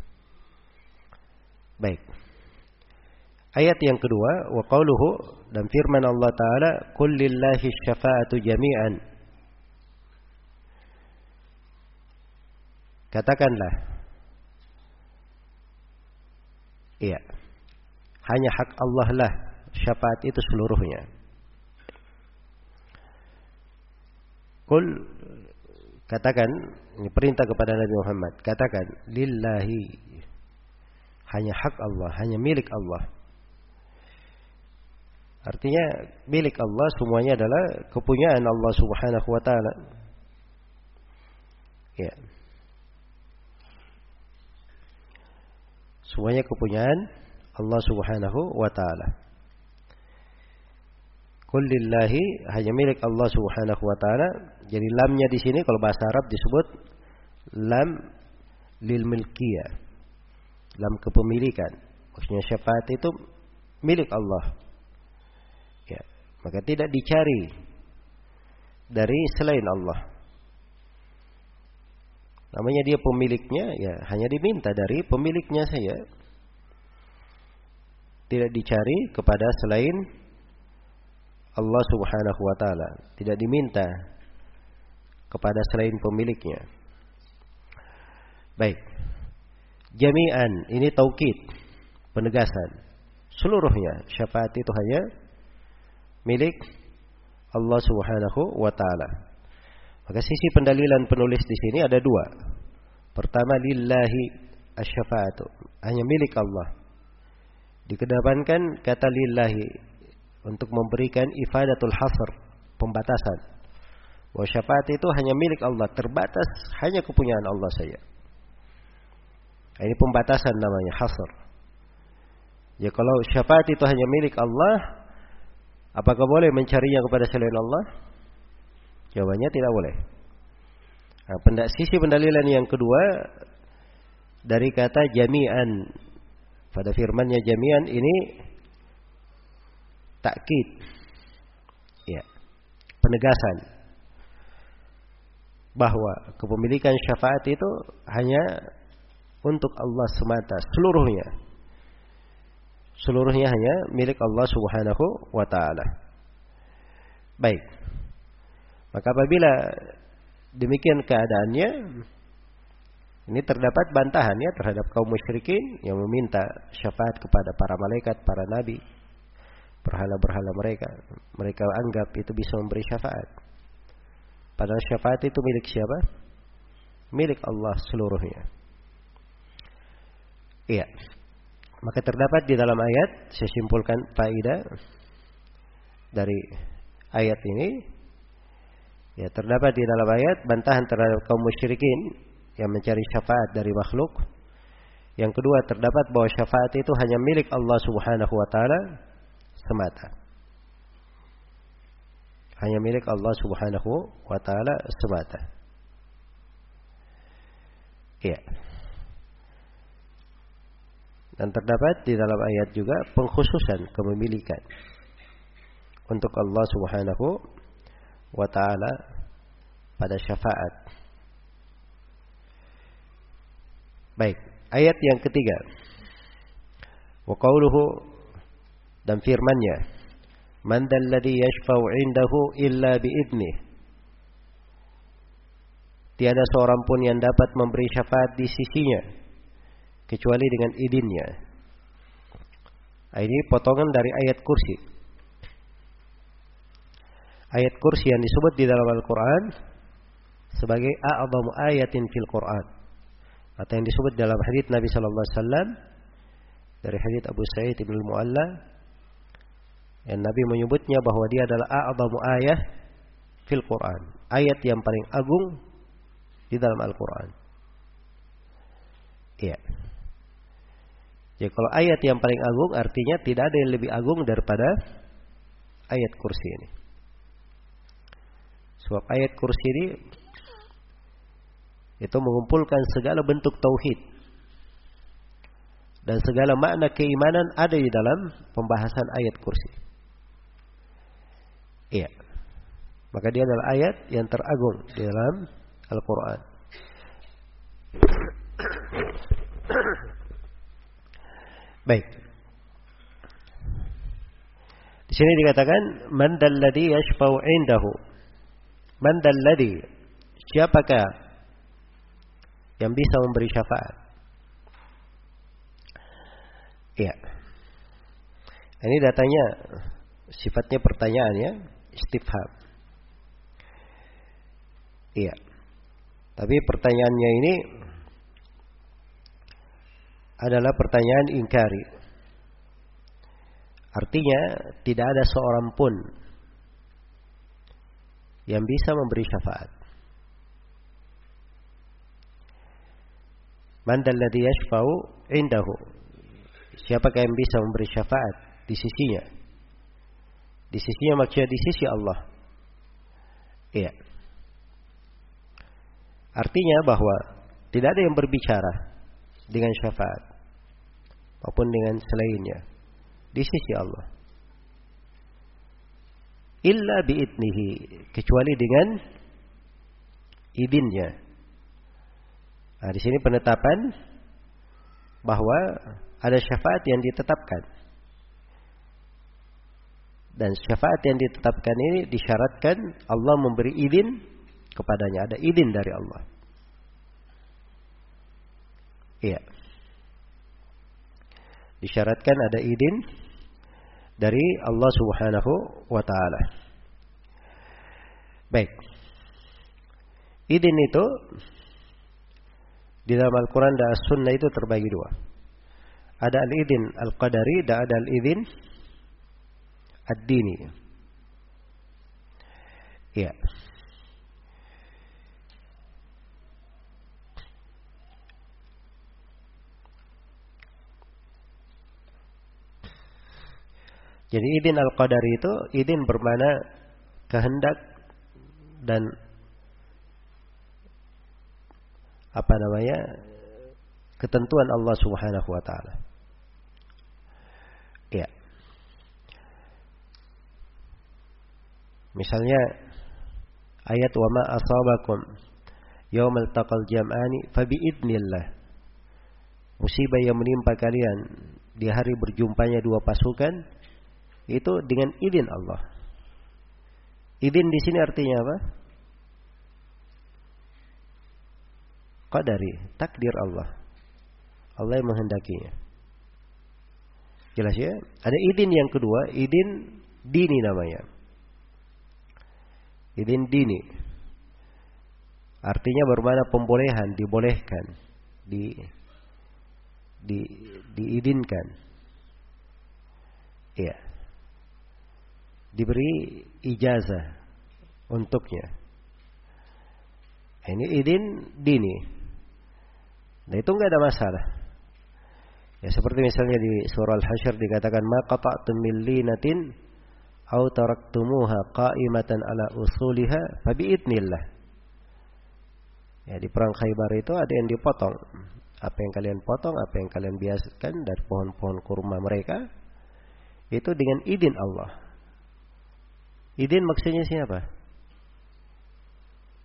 Baik. Ayat yang kedua, wa dan firman Allah taala, "Qul lillahi syafa'atu jami'an." Katakanlah. Iya. Hanya hak Allah lah syafaat itu seluruhnya. Kul katakan perintah kepada Nabi Muhammad katakan lillahi hanya hak Allah hanya milik Allah artinya milik Allah semuanya adalah kepunyaan Allah Subhanahu wa taala ya semuanya kepunyaan Allah Subhanahu wa taala Kullillahi hanya milik Allah Subhanahu wa taala. Jadi lamnya di sini kalau bahasa Arab disebut lam lil milkiyah. Lam kepemilikan. Maksudnya syafaat itu milik Allah. Ya, maka tidak dicari dari selain Allah. Namanya dia pemiliknya, ya hanya diminta dari pemiliknya saja. Tidak dicari kepada selain Allah Subhanahu wa taala, tidak diminta kepada selain pemiliknya. Baik. Jami'an ini taukid, penegasan. Seluruhnya syafaat itu hanya milik Allah Subhanahu wa taala. Maka sisi pendalilan penulis di sini ada dua. Pertama lillahi asy-syafa'atu, hanya milik Allah. Dikedepankan kata lillahi untuk memberikan ifadatul hasr, pembatasan. Bahwa syafaat itu hanya milik Allah, terbatas hanya kepunyaan Allah saja. Nah, ini pembatasan namanya hasr. Ya kalau syafaat itu hanya milik Allah, apakah boleh mencarinya kepada selain Allah? Jawabannya tidak boleh. Nah, sisi pendalilan yang kedua dari kata jami'an pada firmannya jami'an ini takkid. Ya. Penegasan bahwa kepemilikan syafaat itu hanya untuk Allah semata seluruhnya. Seluruhnya hanya milik Allah Subhanahu wa taala. Baik. Maka apabila demikian keadaannya ini terdapat bantahannya terhadap kaum musyrikin yang meminta syafaat kepada para malaikat, para nabi, berhala-berhala mereka. Mereka anggap itu bisa memberi syafaat. Padahal syafaat itu milik siapa? Milik Allah seluruhnya. Iya. Maka terdapat di dalam ayat, saya simpulkan faedah dari ayat ini. Ya, terdapat di dalam ayat bantahan terhadap kaum musyrikin yang mencari syafaat dari makhluk. Yang kedua terdapat bahwa syafaat itu hanya milik Allah Subhanahu wa taala semata. Hanya milik Allah Subhanahu wa taala semata. Iya. Dan terdapat di dalam ayat juga pengkhususan kepemilikan untuk Allah Subhanahu wa taala pada syafaat. Baik, ayat yang ketiga. Wa qauluhu dan firman-Nya, "Man dalladhi yashfa'u 'indahu illa bi'idnih." Tiada seorang pun yang dapat memberi syafaat di sisinya kecuali dengan idinnya. Ini potongan dari ayat kursi. Ayat kursi yang disebut di dalam Al-Quran sebagai a'zamu ayatin fil Quran atau yang disebut dalam hadits Nabi Sallallahu Alaihi Wasallam dari hadits Abu Sa'id bin Al-Mu'alla yang Nabi menyebutnya bahwa dia adalah a'zamu ayah fil Quran. Ayat yang paling agung di dalam Al-Quran. Iya. Jadi kalau ayat yang paling agung artinya tidak ada yang lebih agung daripada ayat kursi ini. Sebab ayat kursi ini itu mengumpulkan segala bentuk tauhid dan segala makna keimanan ada di dalam pembahasan ayat kursi. Iya. Maka dia adalah ayat yang teragung di dalam Al-Quran. Baik. Di sini dikatakan man dalladhi yashfa'u indahu. Man dalladhi siapakah yang bisa memberi syafaat? Iya. Ini datanya sifatnya pertanyaan ya, istifham. Iya. Tapi pertanyaannya ini adalah pertanyaan ingkari. Artinya tidak ada seorang pun yang bisa memberi syafaat. Man dalladhi yashfa'u indahu. Siapakah yang bisa memberi syafaat di sisinya? Di sisinya maksudnya di sisi Allah. Iya. Artinya bahwa tidak ada yang berbicara dengan syafaat maupun dengan selainnya di sisi Allah. Illa biidnihi kecuali dengan idinnya. Nah, di sini penetapan bahwa ada syafaat yang ditetapkan. Dan syafaat yang ditetapkan ini disyaratkan Allah memberi izin kepadanya. Ada izin dari Allah. Iya. Disyaratkan ada izin dari Allah Subhanahu wa taala. Baik. Izin itu di dalam Al-Quran dan As-Sunnah itu terbagi dua. Ada al-idin al-qadari dan ada al-idin ad-dini. Ya. Jadi idin al-qadari itu idin bermana kehendak dan apa namanya ketentuan Allah Subhanahu wa taala. Ya. Misalnya ayat wa ma asabakum yaumal taqal jam'ani fa bi idnillah. Musibah yang menimpa kalian di hari berjumpanya dua pasukan itu dengan izin Allah. Izin di sini artinya apa? Qadari, takdir Allah. Allah yang menghendakinya. Jelas ya? Ada izin yang kedua, izin dini namanya. Izin dini. Artinya bermana pembolehan, dibolehkan, di di diizinkan. Iya diberi ijazah untuknya. Ini idin dini. Nah itu nggak ada masalah. Ya seperti misalnya di surah Al-Hasyr dikatakan ma qata'tum min linatin aw taraktumuha qa'imatan ala usuliha fa biidnillah. Ya di perang Khaybar itu ada yang dipotong. Apa yang kalian potong, apa yang kalian biasakan dari pohon-pohon kurma mereka itu dengan izin Allah. Idin maksudnya siapa?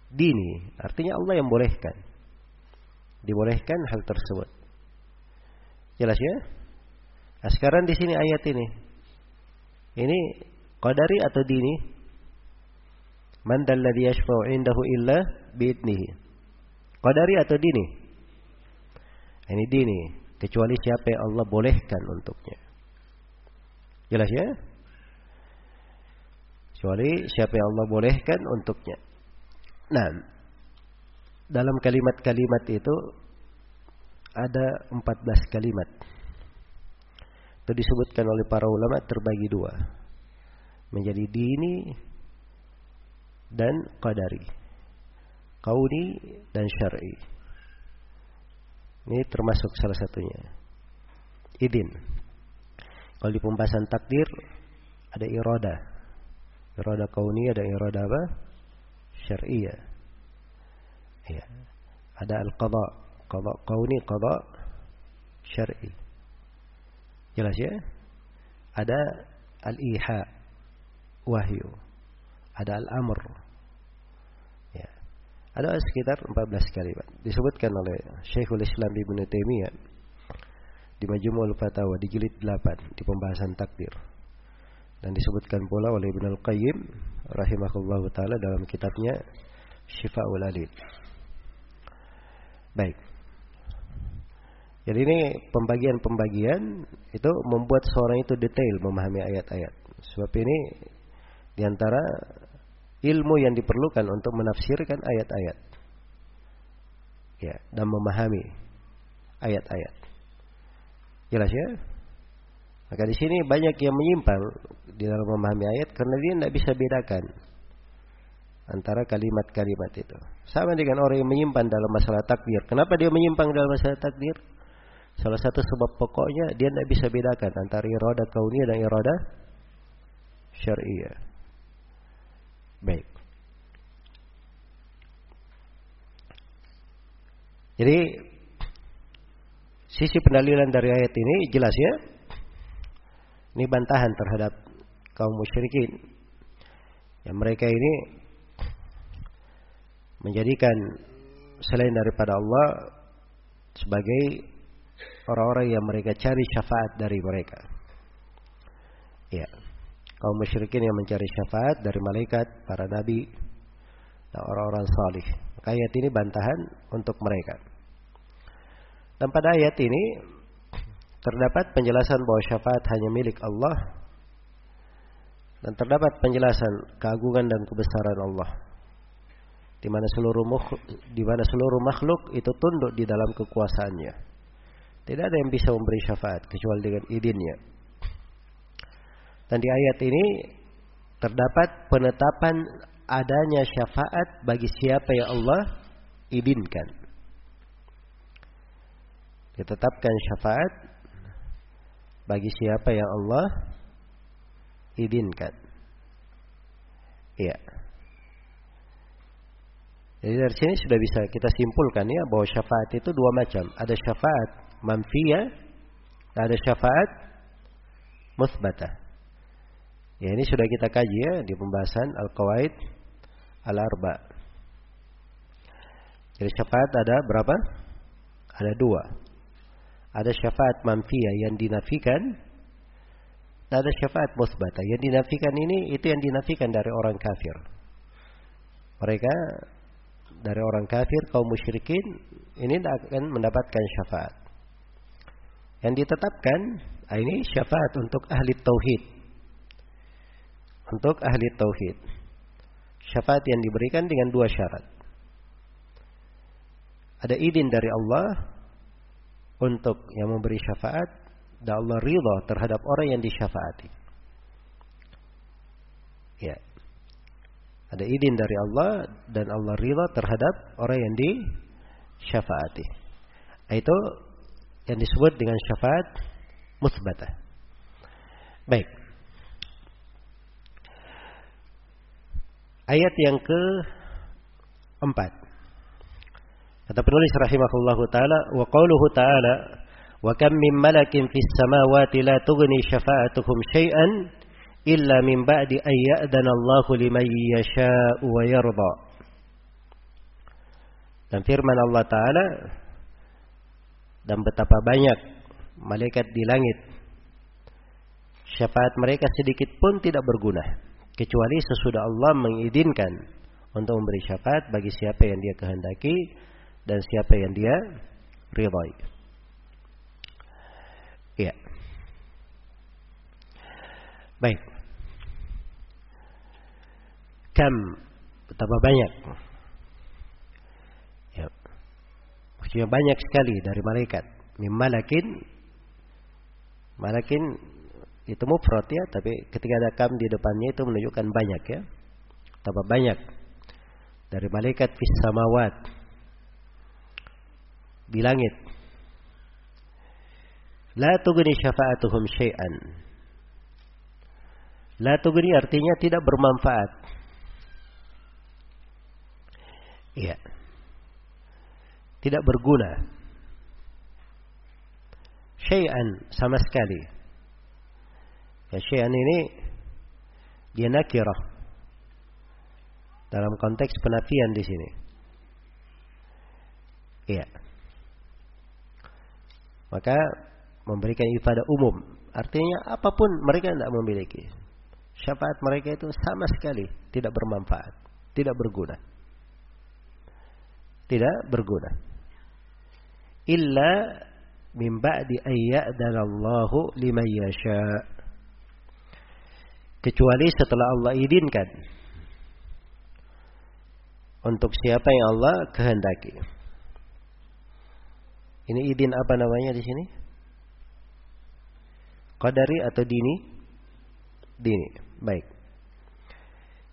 Dini, artinya Allah yang bolehkan. Dibolehkan hal tersebut. Jelas ya? Nah, sekarang di sini ayat ini. Ini qadari atau dini? Man dalladhi yashfa'u indahu illa bi'idnihi. Qadari atau dini? Ini dini, kecuali siapa yang Allah bolehkan untuknya. Jelas ya? Kecuali siapa yang Allah bolehkan untuknya. Nah, dalam kalimat-kalimat itu ada 14 kalimat. Itu disebutkan oleh para ulama terbagi dua. Menjadi dini dan qadari. Kauni dan syar'i. Ini termasuk salah satunya. Idin. Kalau di pembahasan takdir ada irada Irada kauni ada irada apa? Syariah. Ya. Ada al-qadha, qadha kauni, qadha syar'i. Jelas ya? Ada al-iha, wahyu. ada al-amr. Ya. Ada sekitar 14 kalimat. Disebutkan oleh Syekhul Islam Ibnu Taimiyah di Majmu'ul Fatawa di jilid 8 di pembahasan takdir. Dan disebutkan pula oleh Ibnu Al-Qayyim rahimahullah taala dalam kitabnya Syifaul Alil. Baik. Jadi ini pembagian-pembagian itu membuat seorang itu detail memahami ayat-ayat. Sebab ini di antara ilmu yang diperlukan untuk menafsirkan ayat-ayat. Ya, dan memahami ayat-ayat. Jelas ya? Maka di sini banyak yang menyimpang di dalam memahami ayat karena dia tidak bisa bedakan antara kalimat-kalimat itu. Sama dengan orang yang menyimpang dalam masalah takdir. Kenapa dia menyimpang dalam masalah takdir? Salah satu sebab pokoknya dia tidak bisa bedakan antara irada kauniyah dan irada syariah. Baik. Jadi sisi pendalilan dari ayat ini jelas ya. Ini bantahan terhadap kaum musyrikin. Yang mereka ini menjadikan selain daripada Allah sebagai orang-orang yang mereka cari syafaat dari mereka. Ya. Kaum musyrikin yang mencari syafaat dari malaikat, para nabi, dan orang-orang salih. Maka ayat ini bantahan untuk mereka. Dan pada ayat ini terdapat penjelasan bahwa syafaat hanya milik Allah dan terdapat penjelasan keagungan dan kebesaran Allah di mana seluruh di mana seluruh makhluk itu tunduk di dalam kekuasaannya. Tidak ada yang bisa memberi syafaat kecuali dengan idinnya. Dan di ayat ini terdapat penetapan adanya syafaat bagi siapa yang Allah idinkan. Ditetapkan syafaat bagi siapa yang Allah idinkan. Iya. Jadi dari sini sudah bisa kita simpulkan ya bahwa syafaat itu dua macam. Ada syafaat manfiyah, ada syafaat musbatah. Ya ini sudah kita kaji ya di pembahasan al-qawaid al-arba. Jadi syafaat ada berapa? Ada dua. Ada syafaat manfiyah yang dinafikan ada syafaat musbatah. Yang dinafikan ini itu yang dinafikan dari orang kafir. Mereka dari orang kafir kaum musyrikin ini akan mendapatkan syafaat. Yang ditetapkan ah, ini syafaat untuk ahli tauhid. Untuk ahli tauhid. Syafaat yang diberikan dengan dua syarat. Ada izin dari Allah untuk yang memberi syafaat dan Allah ridha terhadap orang yang disyafaati. Ya. Ada izin dari Allah dan Allah ridha terhadap orang yang disyafaati. Itu yang disebut dengan syafaat musbatah. Baik. Ayat yang ke empat. Kata penulis rahimahullahu taala wa qauluhu taala wa kam min malakin fis samawati la tughni syafa'atuhum syai'an illa min ba'di an ya'dana Allahu liman yasha'u wa yarda. Dan firman Allah taala dan betapa banyak malaikat di langit. Syafaat mereka sedikit pun tidak berguna kecuali sesudah Allah mengizinkan untuk memberi syafaat bagi siapa yang dia kehendaki dan siapa yang dia ridhai. Iya. Baik. Kam betapa banyak Maksudnya banyak sekali dari malaikat. Mim malakin itu mufrad ya, tapi ketika ada kam di depannya itu menunjukkan banyak ya. Tambah banyak dari malaikat fis samawat di langit. La tugni syafa'atuhum syai'an. La tugni artinya tidak bermanfaat. Iya tidak berguna. Syai'an sama sekali. Ya syai'an ini dia nakirah. Dalam konteks penafian di sini. Iya. Maka memberikan ibadah umum. Artinya apa pun mereka tidak memiliki. Syafaat mereka itu sama sekali tidak bermanfaat, tidak berguna. Tidak berguna. Illa min ba'di ayya'danallahu liman yasha. Kecuali setelah Allah izinkan untuk siapa yang Allah kehendaki. Ini izin apa namanya di sini? Qadari atau dini? Dini. Baik.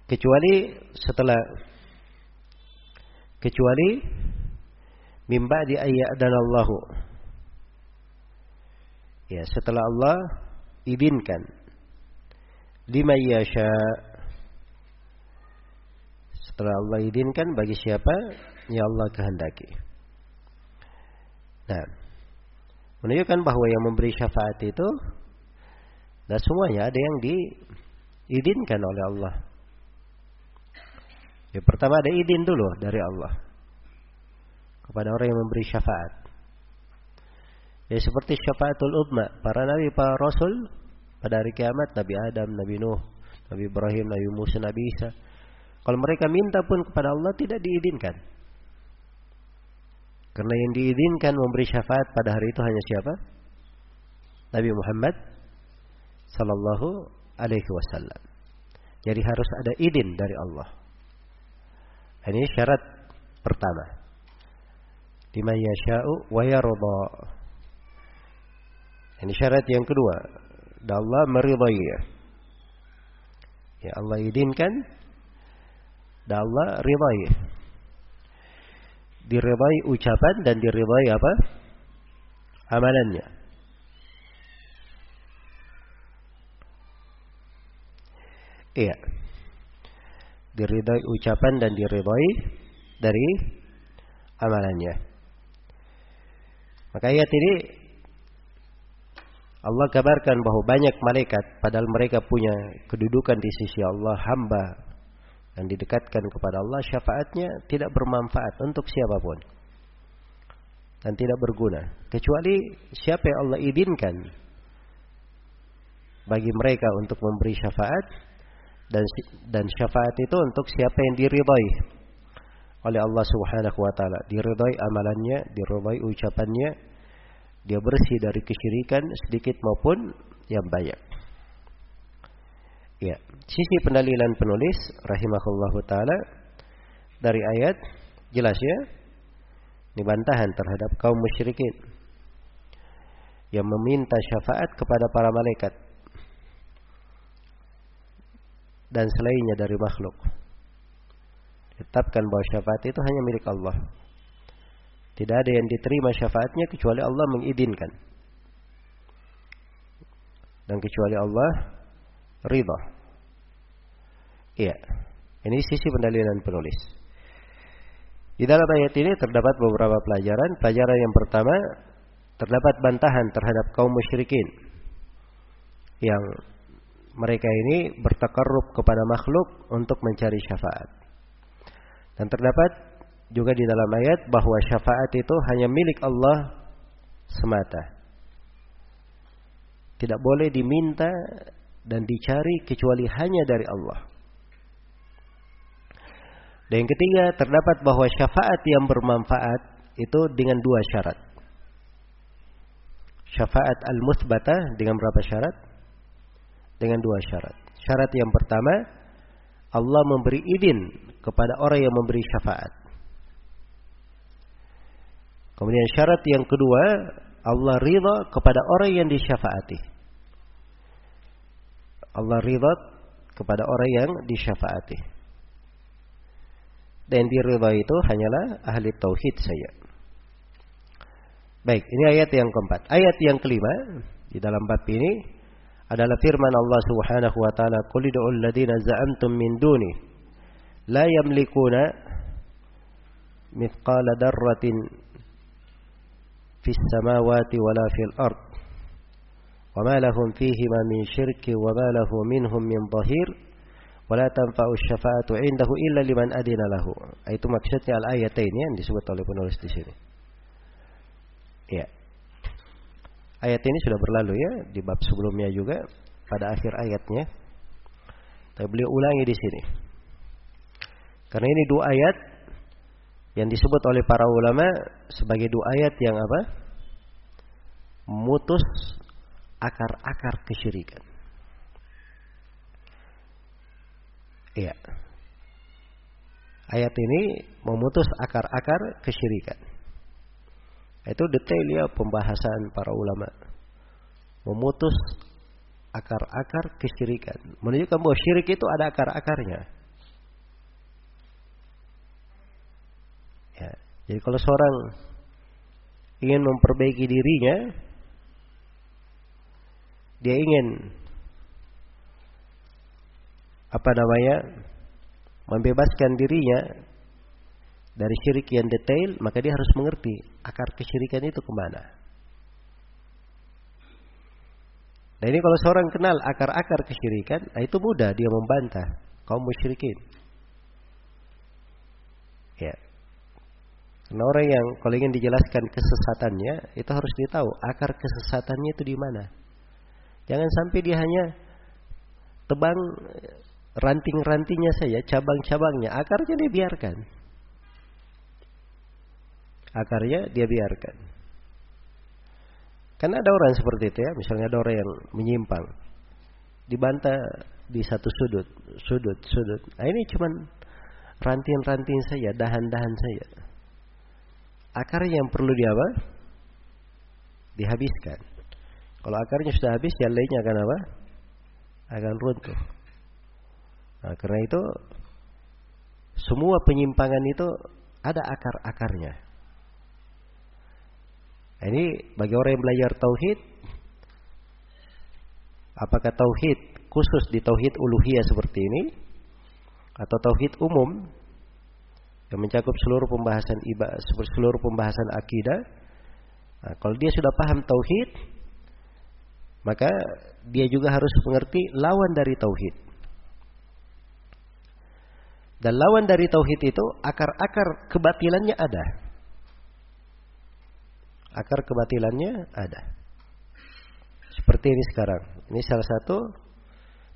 Kecuali setelah kecuali mimba di ayat dan Allahu. Ya, setelah Allah izinkan lima yasha setelah Allah izinkan bagi siapa yang Allah kehendaki. Nah, menunjukkan bahwa yang memberi syafaat itu dan semuanya ada yang diizinkan oleh Allah. Ya, pertama ada izin dulu dari Allah kepada orang yang memberi syafaat. Ya seperti syafaatul umma, para nabi, para rasul pada hari kiamat, Nabi Adam, Nabi Nuh, Nabi Ibrahim, Nabi Musa, Nabi Isa. Kalau mereka minta pun kepada Allah tidak diizinkan. Karena yang diizinkan memberi syafaat pada hari itu hanya siapa? Nabi Muhammad sallallahu alaihi wasallam. Jadi harus ada izin dari Allah. Ini syarat pertama. Lima yasha'u wa yarda. Ini syarat yang kedua. Dan Allah meridai. Ya Allah izinkan dan Allah ridai. Diridai ucapan dan diridai apa? Amalannya. Iya. Diridai ucapan dan diridai dari amalannya. Maka ayat ini Allah kabarkan bahwa banyak malaikat padahal mereka punya kedudukan di sisi Allah hamba yang didekatkan kepada Allah syafaatnya tidak bermanfaat untuk siapa pun. Dan tidak berguna. Kecuali siapa yang Allah izinkan bagi mereka untuk memberi syafaat dan dan syafaat itu untuk siapa yang diridhai oleh Allah Subhanahu wa taala, diridhai amalannya, diridhai ucapannya, dia bersih dari kesyirikan sedikit maupun yang banyak. Ya, sisi pendalilan penulis rahimahullahu taala dari ayat jelas ya. Ini bantahan terhadap kaum musyrikin yang meminta syafaat kepada para malaikat dan selainnya dari makhluk. Tetapkan bahwa syafaat itu hanya milik Allah. Tidak ada yang diterima syafaatnya kecuali Allah mengizinkan. Dan kecuali Allah ridha. Iya. Ini sisi pendalilan penulis. Di dalam ayat ini terdapat beberapa pelajaran. Pelajaran yang pertama terdapat bantahan terhadap kaum musyrikin yang mereka ini bertakarrub kepada makhluk untuk mencari syafaat. Dan terdapat juga di dalam ayat bahwa syafaat itu hanya milik Allah semata. Tidak boleh diminta dan dicari kecuali hanya dari Allah. Dan yang ketiga terdapat bahwa syafaat yang bermanfaat itu dengan dua syarat. Syafaat al-muthbatah dengan berapa syarat? dengan dua syarat. Syarat yang pertama, Allah memberi izin kepada orang yang memberi syafaat. Kemudian syarat yang kedua, Allah ridha kepada orang yang disyafaati. Allah ridha kepada orang yang disyafaati. Dan diridha itu hanyalah ahli tauhid saja. Baik, ini ayat yang keempat. Ayat yang kelima di dalam bab ini adalah firman Allah Subhanahu wa taala, "Qul ud'ul ladzina za'amtum min duni la yamlikuna mithqala darratin fis samawati wala fil ard." وما لهم فيهما من شرك وما له منهم من ظهير wala tanfa'u syafa'atu indahu illa liman adina lahu. Itu maksudnya al-ayat ini yang disebut oleh penulis di sini. Ya. Ayat ini sudah berlalu ya di bab sebelumnya juga pada akhir ayatnya. Tapi beliau ulangi di sini. Karena ini dua ayat yang disebut oleh para ulama sebagai dua ayat yang apa? Mutus akar-akar kesyirikan. Iya. Ayat ini memutus akar-akar kesyirikan. Itu detail ya pembahasan para ulama. Memutus akar-akar kesyirikan. Menunjukkan bahwa syirik itu ada akar-akarnya. Ya. Jadi kalau seorang ingin memperbaiki dirinya, dia ingin apa namanya membebaskan dirinya dari syirik yang detail, maka dia harus mengerti akar kesyirikan itu ke mana. Nah ini kalau seorang kenal akar-akar kesyirikan, nah itu mudah dia membantah kaum musyrikin. Ya. Karena orang yang kalau ingin dijelaskan kesesatannya, itu harus ditahu akar kesesatannya itu di mana. Jangan sampai dia hanya tebang ranting-rantingnya saja, cabang-cabangnya, akarnya dia biarkan. Akarnya dia biarkan. Karena ada orang seperti itu ya, misalnya ada orang yang menyimpang, dibantah di satu sudut, sudut, sudut. Nah, ini cuman ranting-ranting saja, dahan-dahan saja. Akarnya yang perlu dia apa? Dihabiskan. Kalau akarnya sudah habis, yang lainnya akan apa? Akan runtuh. Nah, karena itu semua penyimpangan itu ada akar-akarnya. Nah, ini bagi orang yang belajar tauhid, apakah tauhid khusus di tauhid uluhiyah seperti ini atau tauhid umum yang mencakup seluruh pembahasan ibadah, seluruh pembahasan akidah. Nah, kalau dia sudah paham tauhid, maka dia juga harus mengerti lawan dari tauhid. Dan lawan dari tauhid itu akar-akar kebatilannya ada. Akar kebatilannya ada. Seperti ini sekarang. Ini salah satu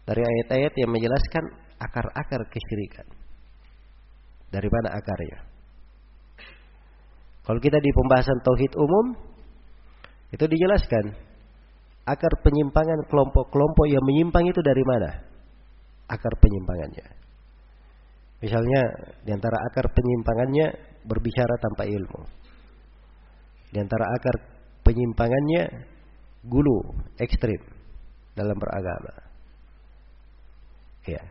dari ayat-ayat yang menjelaskan akar-akar kesyirikan. Dari mana akarnya? Kalau kita di pembahasan tauhid umum itu dijelaskan akar penyimpangan kelompok-kelompok yang menyimpang itu dari mana? Akar penyimpangannya. Misalnya di antara akar penyimpangannya berbicara tanpa ilmu. Di antara akar penyimpangannya gulu ekstrim dalam beragama. Ya.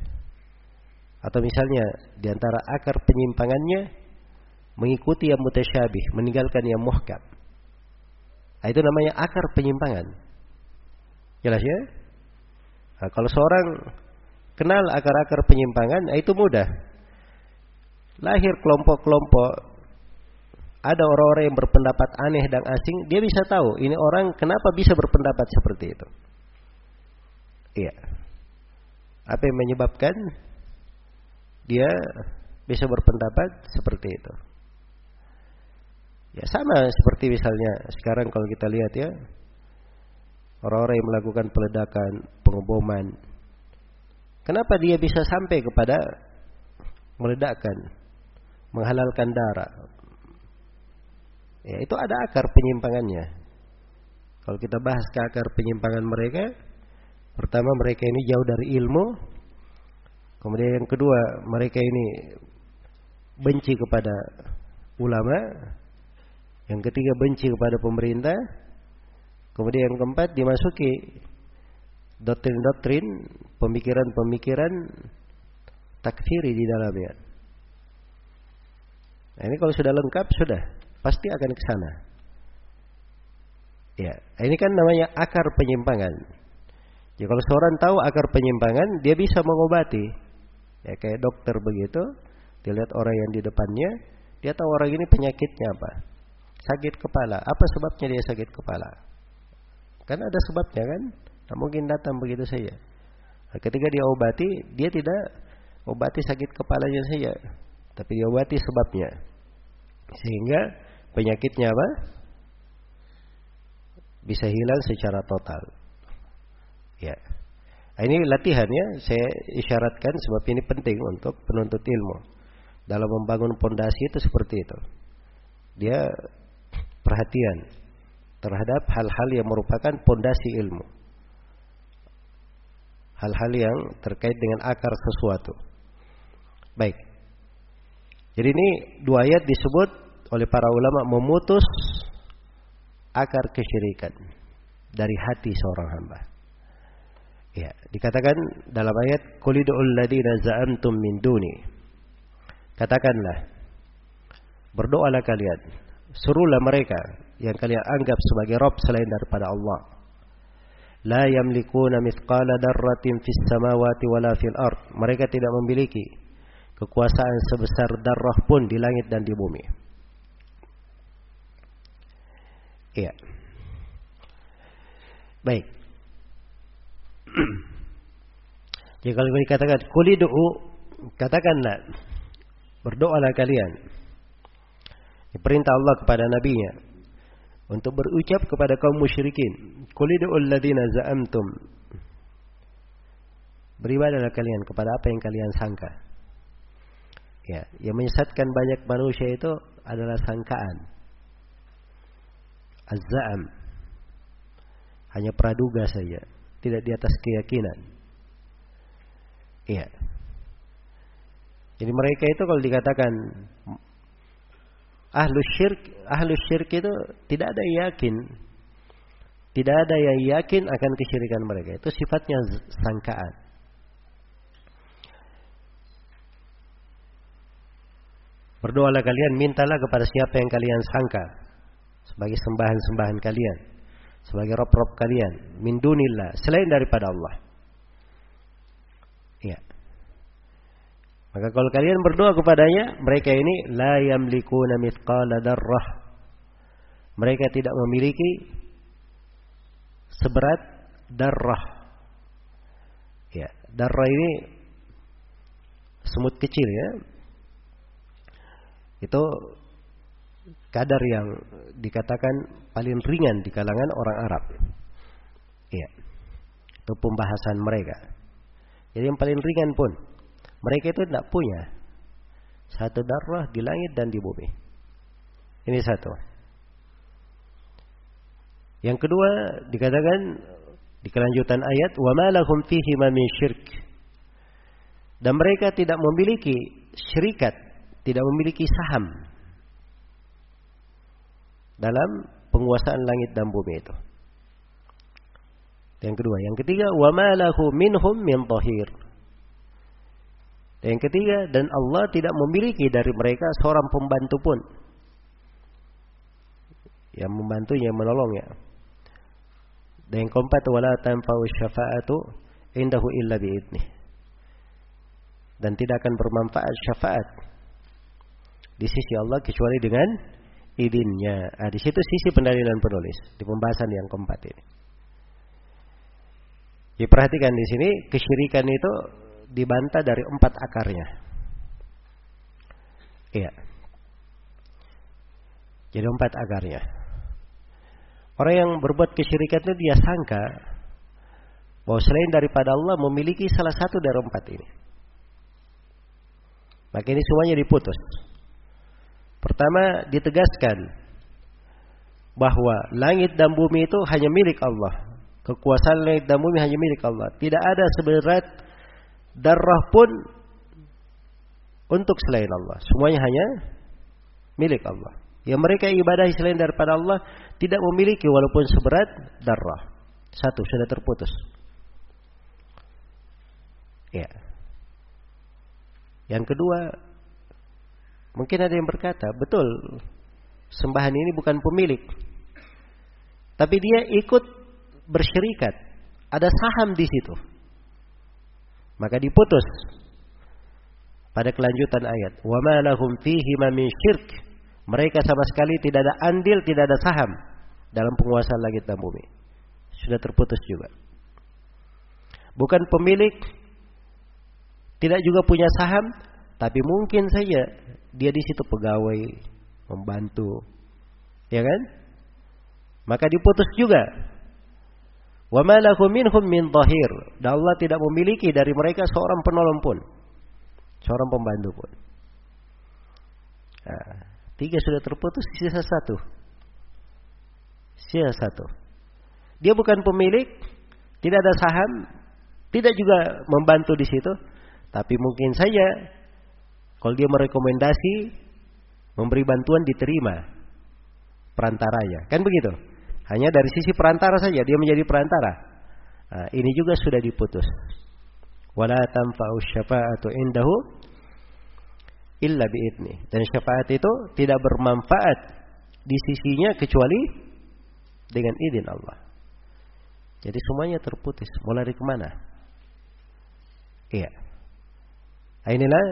Atau misalnya di antara akar penyimpangannya mengikuti yang mutasyabih, meninggalkan yang muhkam. Nah, itu namanya akar penyimpangan. Jelas ya? Nah, kalau seorang kenal akar-akar penyimpangan, nah itu mudah lahir kelompok-kelompok ada orang-orang yang berpendapat aneh dan asing, dia bisa tahu ini orang kenapa bisa berpendapat seperti itu. Iya. Apa yang menyebabkan dia bisa berpendapat seperti itu? Ya sama seperti misalnya sekarang kalau kita lihat ya orang-orang yang melakukan peledakan, pengeboman. Kenapa dia bisa sampai kepada meledakkan menghalalkan darah. Ya, itu ada akar penyimpangannya. Kalau kita bahas ke akar penyimpangan mereka, pertama mereka ini jauh dari ilmu. Kemudian yang kedua, mereka ini benci kepada ulama. Yang ketiga benci kepada pemerintah. Kemudian yang keempat dimasuki doktrin-doktrin, pemikiran-pemikiran takfiri di dalamnya. Nah, ini kalau sudah lengkap sudah pasti akan ke sana. Ya, ini kan namanya akar penyimpangan. Ya kalau seorang tahu akar penyimpangan, dia bisa mengobati. Ya kayak dokter begitu, dia lihat orang yang di depannya, dia tahu orang ini penyakitnya apa. Sakit kepala. Apa sebabnya dia sakit kepala? Kan ada sebabnya kan? Nah, mungkin datang begitu saja. Nah, ketika dia obati, dia tidak obati sakit kepalanya saja, tapi diobati sebabnya. Sehingga penyakitnya apa? Bisa hilang secara total. Ya. Nah, ini latihan ya, saya isyaratkan sebab ini penting untuk penuntut ilmu. Dalam membangun pondasi itu seperti itu. Dia perhatian terhadap hal-hal yang merupakan pondasi ilmu. Hal-hal yang terkait dengan akar sesuatu. Baik. Jadi ini dua ayat disebut oleh para ulama memutus akar kesyirikan dari hati seorang hamba. Ya, dikatakan dalam ayat qulidul ladina za'amtum min duni. Katakanlah berdoalah kalian, suruhlah mereka yang kalian anggap sebagai rob selain daripada Allah. La yamlikuna mithqala darratin fis samawati wala fil ard. Mereka tidak memiliki kekuasaan sebesar darah pun di langit dan di bumi. Iya. Baik. Jadi kalau dikatakan kulidu katakanlah berdoalah kalian. Perintah Allah kepada nabinya untuk berucap kepada kaum musyrikin, kulidu alladziina za'amtum. Beribadahlah kalian kepada apa yang kalian sangka. Ya, yang menyesatkan banyak manusia itu adalah sangkaan. Az-za'am. Hanya praduga saja, tidak di atas keyakinan. Iya. Jadi mereka itu kalau dikatakan ahlu syirk, ahlu syirk itu tidak ada yakin. Tidak ada yang yakin akan kesyirikan mereka. Itu sifatnya sangkaan. Berdoalah kalian, mintalah kepada siapa yang kalian sangka sebagai sembahan-sembahan kalian, sebagai rob-rob kalian, min dunillah, selain daripada Allah. Ya. Maka kalau kalian berdoa kepadanya, mereka ini la yamlikuna mithqala darrah. Mereka tidak memiliki seberat darrah. Ya, darrah ini semut kecil ya, itu kadar yang dikatakan paling ringan di kalangan orang Arab. Iya. Itu pembahasan mereka. Jadi yang paling ringan pun mereka itu tidak punya satu darah di langit dan di bumi. Ini satu. Yang kedua dikatakan di kelanjutan ayat wa ma lahum fihi min syirk. Dan mereka tidak memiliki syirikat tidak memiliki saham dalam penguasaan langit dan bumi itu. Yang kedua, yang ketiga, wa ma lahu minhum min tahir. Yang ketiga, dan Allah tidak memiliki dari mereka seorang pembantu pun yang membantunya, menolongnya. Dan yang keempat, wala tanfa'u syafa'atu indahu illa bi'idnih. Dan tidak akan bermanfaat syafaat di sisi Allah kecuali dengan idinnya. Nah, di situ sisi pendalilan penulis di pembahasan yang keempat ini. Diperhatikan di sini kesyirikan itu dibantah dari empat akarnya. Iya. Jadi empat akarnya. Orang yang berbuat kesyirikan itu dia sangka bahwa selain daripada Allah memiliki salah satu dari empat ini. Maka ini semuanya diputus. Pertama ditegaskan bahwa langit dan bumi itu hanya milik Allah. Kekuasaan langit dan bumi hanya milik Allah. Tidak ada seberat darah pun untuk selain Allah. Semuanya hanya milik Allah. Yang mereka ibadahi selain daripada Allah tidak memiliki walaupun seberat darah. Satu sudah terputus. Ya. Yang kedua, Mungkin ada yang berkata, betul, sembahan ini bukan pemilik. Tapi dia ikut bersyirikat. Ada saham di situ. Maka diputus pada kelanjutan ayat. Wa lahum fihi min syirk. Mereka sama sekali tidak ada andil, tidak ada saham dalam penguasaan langit dan bumi. Sudah terputus juga. Bukan pemilik tidak juga punya saham, tapi mungkin saja dia di situ pegawai, membantu. Ya kan? Maka diputus juga. Wa ma minhum min dhahir. Dan Allah tidak memiliki dari mereka seorang penolong pun. Seorang pembantu pun. Nah, tiga sudah terputus, sisa satu. Sisa satu. Dia bukan pemilik, tidak ada saham, tidak juga membantu di situ, tapi mungkin saja kalau dia merekomendasi memberi bantuan diterima perantaranya. Kan begitu? Hanya dari sisi perantara saja dia menjadi perantara. Nah, ini juga sudah diputus. Wala tanfa'u syafa'atu indahu illa bi'idni. Dan syafaat itu tidak bermanfaat di sisinya kecuali dengan izin Allah. Jadi semuanya terputus. Mulai dari ke mana? Iya. Nah, inilah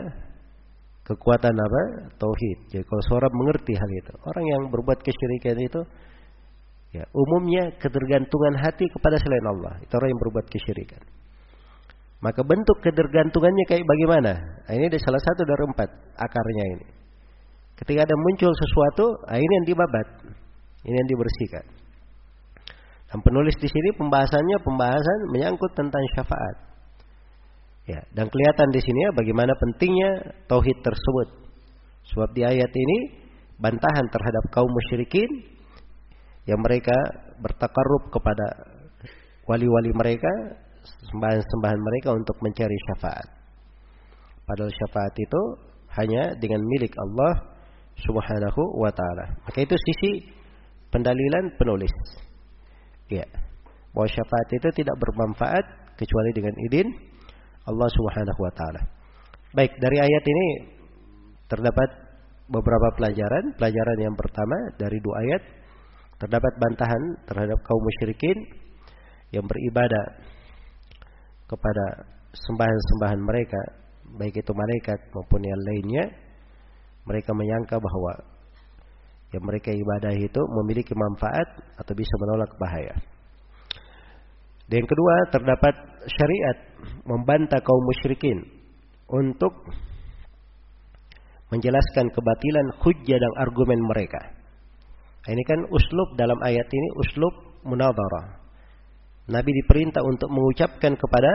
kekuatan apa? Tauhid. Jadi kalau seorang mengerti hal itu, orang yang berbuat kesyirikan itu ya umumnya ketergantungan hati kepada selain Allah. Itu orang yang berbuat kesyirikan. Maka bentuk ketergantungannya kayak bagaimana? Nah, ini ada salah satu dari empat akarnya ini. Ketika ada muncul sesuatu, nah ini yang dibabat, ini yang dibersihkan. Dan penulis di sini pembahasannya pembahasan menyangkut tentang syafaat. Ya, dan kelihatan di sini ya bagaimana pentingnya tauhid tersebut. Sebab di ayat ini bantahan terhadap kaum musyrikin yang mereka bertakarrub kepada wali-wali mereka, sembahan-sembahan mereka untuk mencari syafaat. Padahal syafaat itu hanya dengan milik Allah Subhanahu wa taala. Maka itu sisi pendalilan penulis. Ya. Bahwa syafaat itu tidak bermanfaat kecuali dengan izin Allah Subhanahu wa taala. Baik, dari ayat ini terdapat beberapa pelajaran. Pelajaran yang pertama dari dua ayat terdapat bantahan terhadap kaum musyrikin yang beribadah kepada sembahan-sembahan mereka, baik itu malaikat maupun yang lainnya. Mereka menyangka bahwa yang mereka ibadah itu memiliki manfaat atau bisa menolak bahaya. Dan yang kedua terdapat syariat membantah kaum musyrikin untuk menjelaskan kebatilan hujjah dan argumen mereka. Ini kan uslub dalam ayat ini uslub munadharah. Nabi diperintah untuk mengucapkan kepada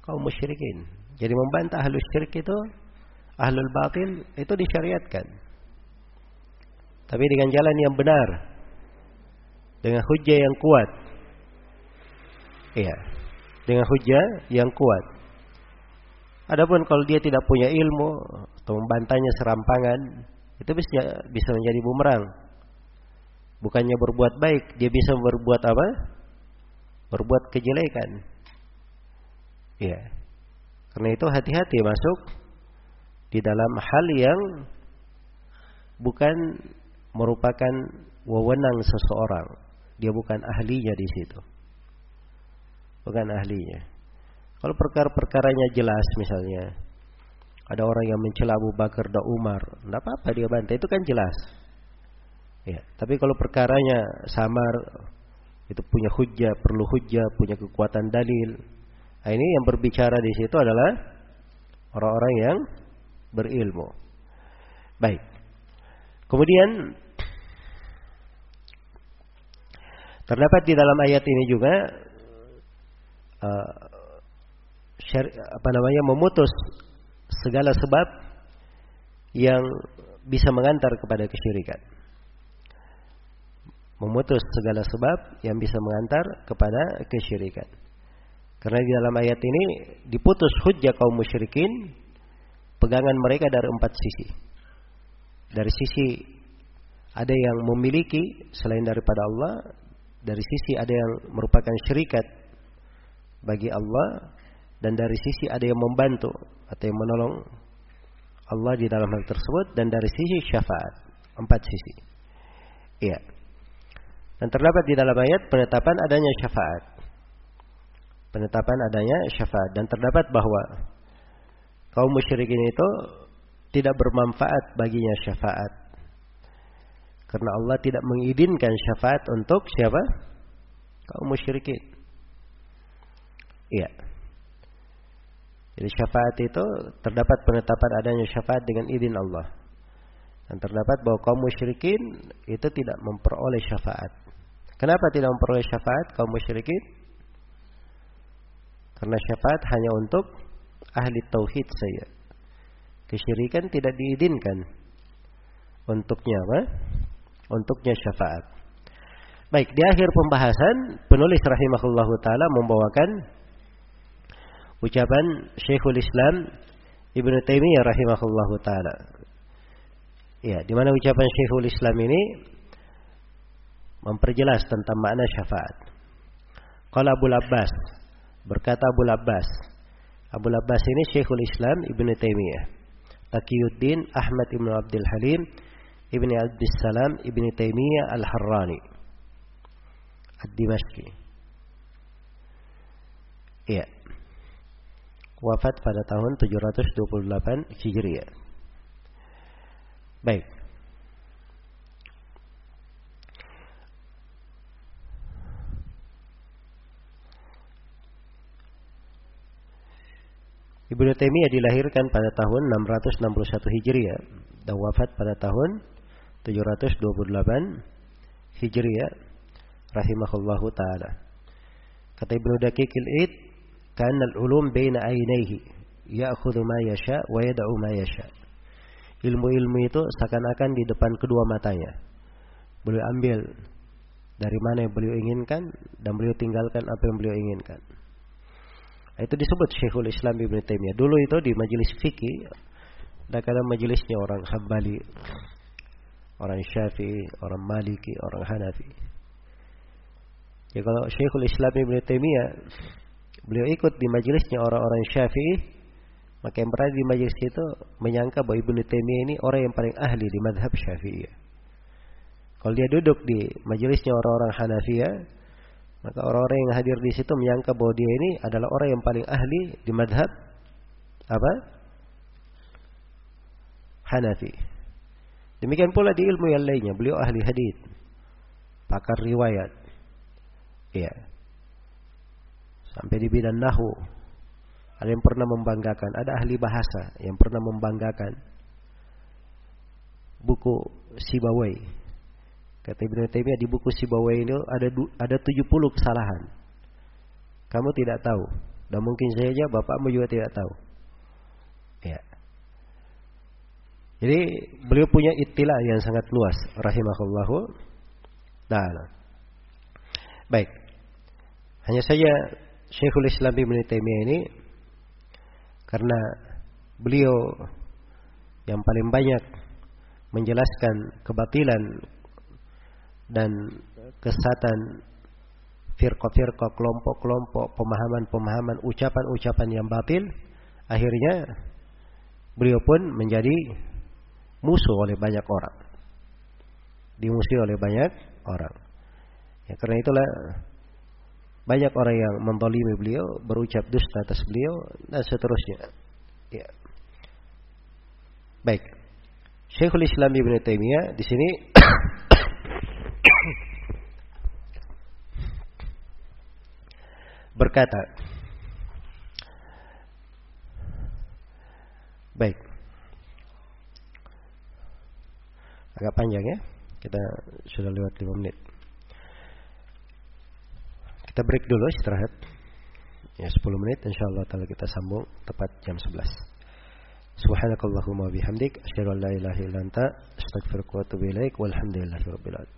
kaum musyrikin. Jadi membantah ahlus syirik itu, ahlul batil itu disyariatkan. Tapi dengan jalan yang benar. Dengan hujjah yang kuat. Iya. Dengan hujah yang kuat. Adapun kalau dia tidak punya ilmu atau membantahnya serampangan, itu bisa bisa menjadi bumerang. Bukannya berbuat baik, dia bisa berbuat apa? Berbuat kejelekan. Iya. Karena itu hati-hati masuk di dalam hal yang bukan merupakan wewenang seseorang. Dia bukan ahlinya di situ bukan ahlinya. Kalau perkara-perkaranya jelas misalnya, ada orang yang mencela Abu Bakar dan Umar, tidak apa-apa dia bantah, itu kan jelas. Ya, tapi kalau perkaranya samar, itu punya hujah, perlu hujah, punya kekuatan dalil. Nah, ini yang berbicara di situ adalah orang-orang yang berilmu. Baik. Kemudian terdapat di dalam ayat ini juga uh, apa namanya memutus segala sebab yang bisa mengantar kepada kesyirikan. Memutus segala sebab yang bisa mengantar kepada kesyirikan. Karena di dalam ayat ini diputus hujah kaum musyrikin pegangan mereka dari empat sisi. Dari sisi ada yang memiliki selain daripada Allah, dari sisi ada yang merupakan syirikat bagi Allah dan dari sisi ada yang membantu atau yang menolong Allah di dalam hal tersebut dan dari sisi syafaat empat sisi. Iya. Dan terdapat di dalam ayat penetapan adanya syafaat. Penetapan adanya syafaat dan terdapat bahwa kaum musyrikin itu tidak bermanfaat baginya syafaat. Karena Allah tidak mengizinkan syafaat untuk siapa? Kaum musyrikin. Iya. Jadi syafaat itu terdapat penetapan adanya syafaat dengan izin Allah. Dan terdapat bahwa kaum musyrikin itu tidak memperoleh syafaat. Kenapa tidak memperoleh syafaat kaum musyrikin? Karena syafaat hanya untuk ahli tauhid saja. Kesyirikan tidak diizinkan untuknya apa? Untuknya syafaat. Baik, di akhir pembahasan penulis rahimahullahu taala membawakan ucapan Syekhul Islam Ibnu Taimiyah rahimahullahu taala. Ya, di mana ucapan Syekhul Islam ini memperjelas tentang makna syafaat. Qala Abu Abbas berkata Abu Abbas. Abu Abbas ini Syekhul Islam Ibnu Taimiyah. Taqiyuddin Ahmad Ibnu Abdul Halim Ibni Abdus Salam Ibni Taimiyah Al-Harrani Ad-Dimashqi. Iya. Wafat pada tahun 728 Hijriah. Baik. Ibnu Taimiyah dilahirkan pada tahun 661 Hijriah dan wafat pada tahun 728 Hijriah rahimahullahu taala. Kata Ibnu Daqiqil Id, "Kana al-ulum baina aynaihi, ya'khudhu ma yasha wa yad'u ma yasha." Ilmu-ilmu itu seakan-akan di depan kedua matanya. Beliau ambil dari mana yang beliau inginkan dan beliau tinggalkan apa yang beliau inginkan. Itu disebut Syekhul Islam Ibn Taimiyah. Dulu itu di majelis fikih, ada kadang majelisnya orang Hambali, orang Syafi'i, orang Maliki, orang Hanafi. Ya kalau Syekhul Islam Ibn Taimiyah beliau ikut di majelisnya orang-orang Syafi'i, maka yang berada di majelis itu menyangka bahwa Ibn Taimiyah ini orang yang paling ahli di madhab Syafi'i. Kalau dia duduk di majelisnya orang-orang Hanafiyah, maka orang-orang yang hadir di situ menyangka bahwa dia ini adalah orang yang paling ahli di madhab apa? Hanafi. Demikian pula di ilmu yang lainnya, beliau ahli hadis, pakar riwayat. Iya. Sampai di bidang nahu. Ada yang pernah membanggakan, ada ahli bahasa yang pernah membanggakan buku Sibawai Kata Ibnu Taimiyah di buku Sibawai ini ada ada 70 kesalahan. Kamu tidak tahu dan mungkin saja bapakmu juga tidak tahu. Ya. Jadi beliau punya istilah yang sangat luas rahimahullahu taala. Baik. Hanya saja Syekhul Islam Ibnu Taimiyah ini karena beliau yang paling banyak menjelaskan kebatilan dan kesatan firqa-firqa kelompok-kelompok pemahaman-pemahaman ucapan-ucapan yang batil akhirnya beliau pun menjadi musuh oleh banyak orang. Dimusuhi oleh banyak orang. Ya karena itulah banyak orang yang mendolimi beliau berucap dusta atas beliau dan seterusnya. Ya. Baik. Syekhul Islam Ibn Taimiyah di sini berkata Baik. Agak panjang ya. Kita sudah lewat 5 menit Kita break dulu istirahat. Ya 10 menit InsyaAllah Allah kita sambung Tepat jam 11 Subhanakallahumma bihamdik Asyadu an la ilaha illa anta Astagfirullah wa atubu ilaik alamin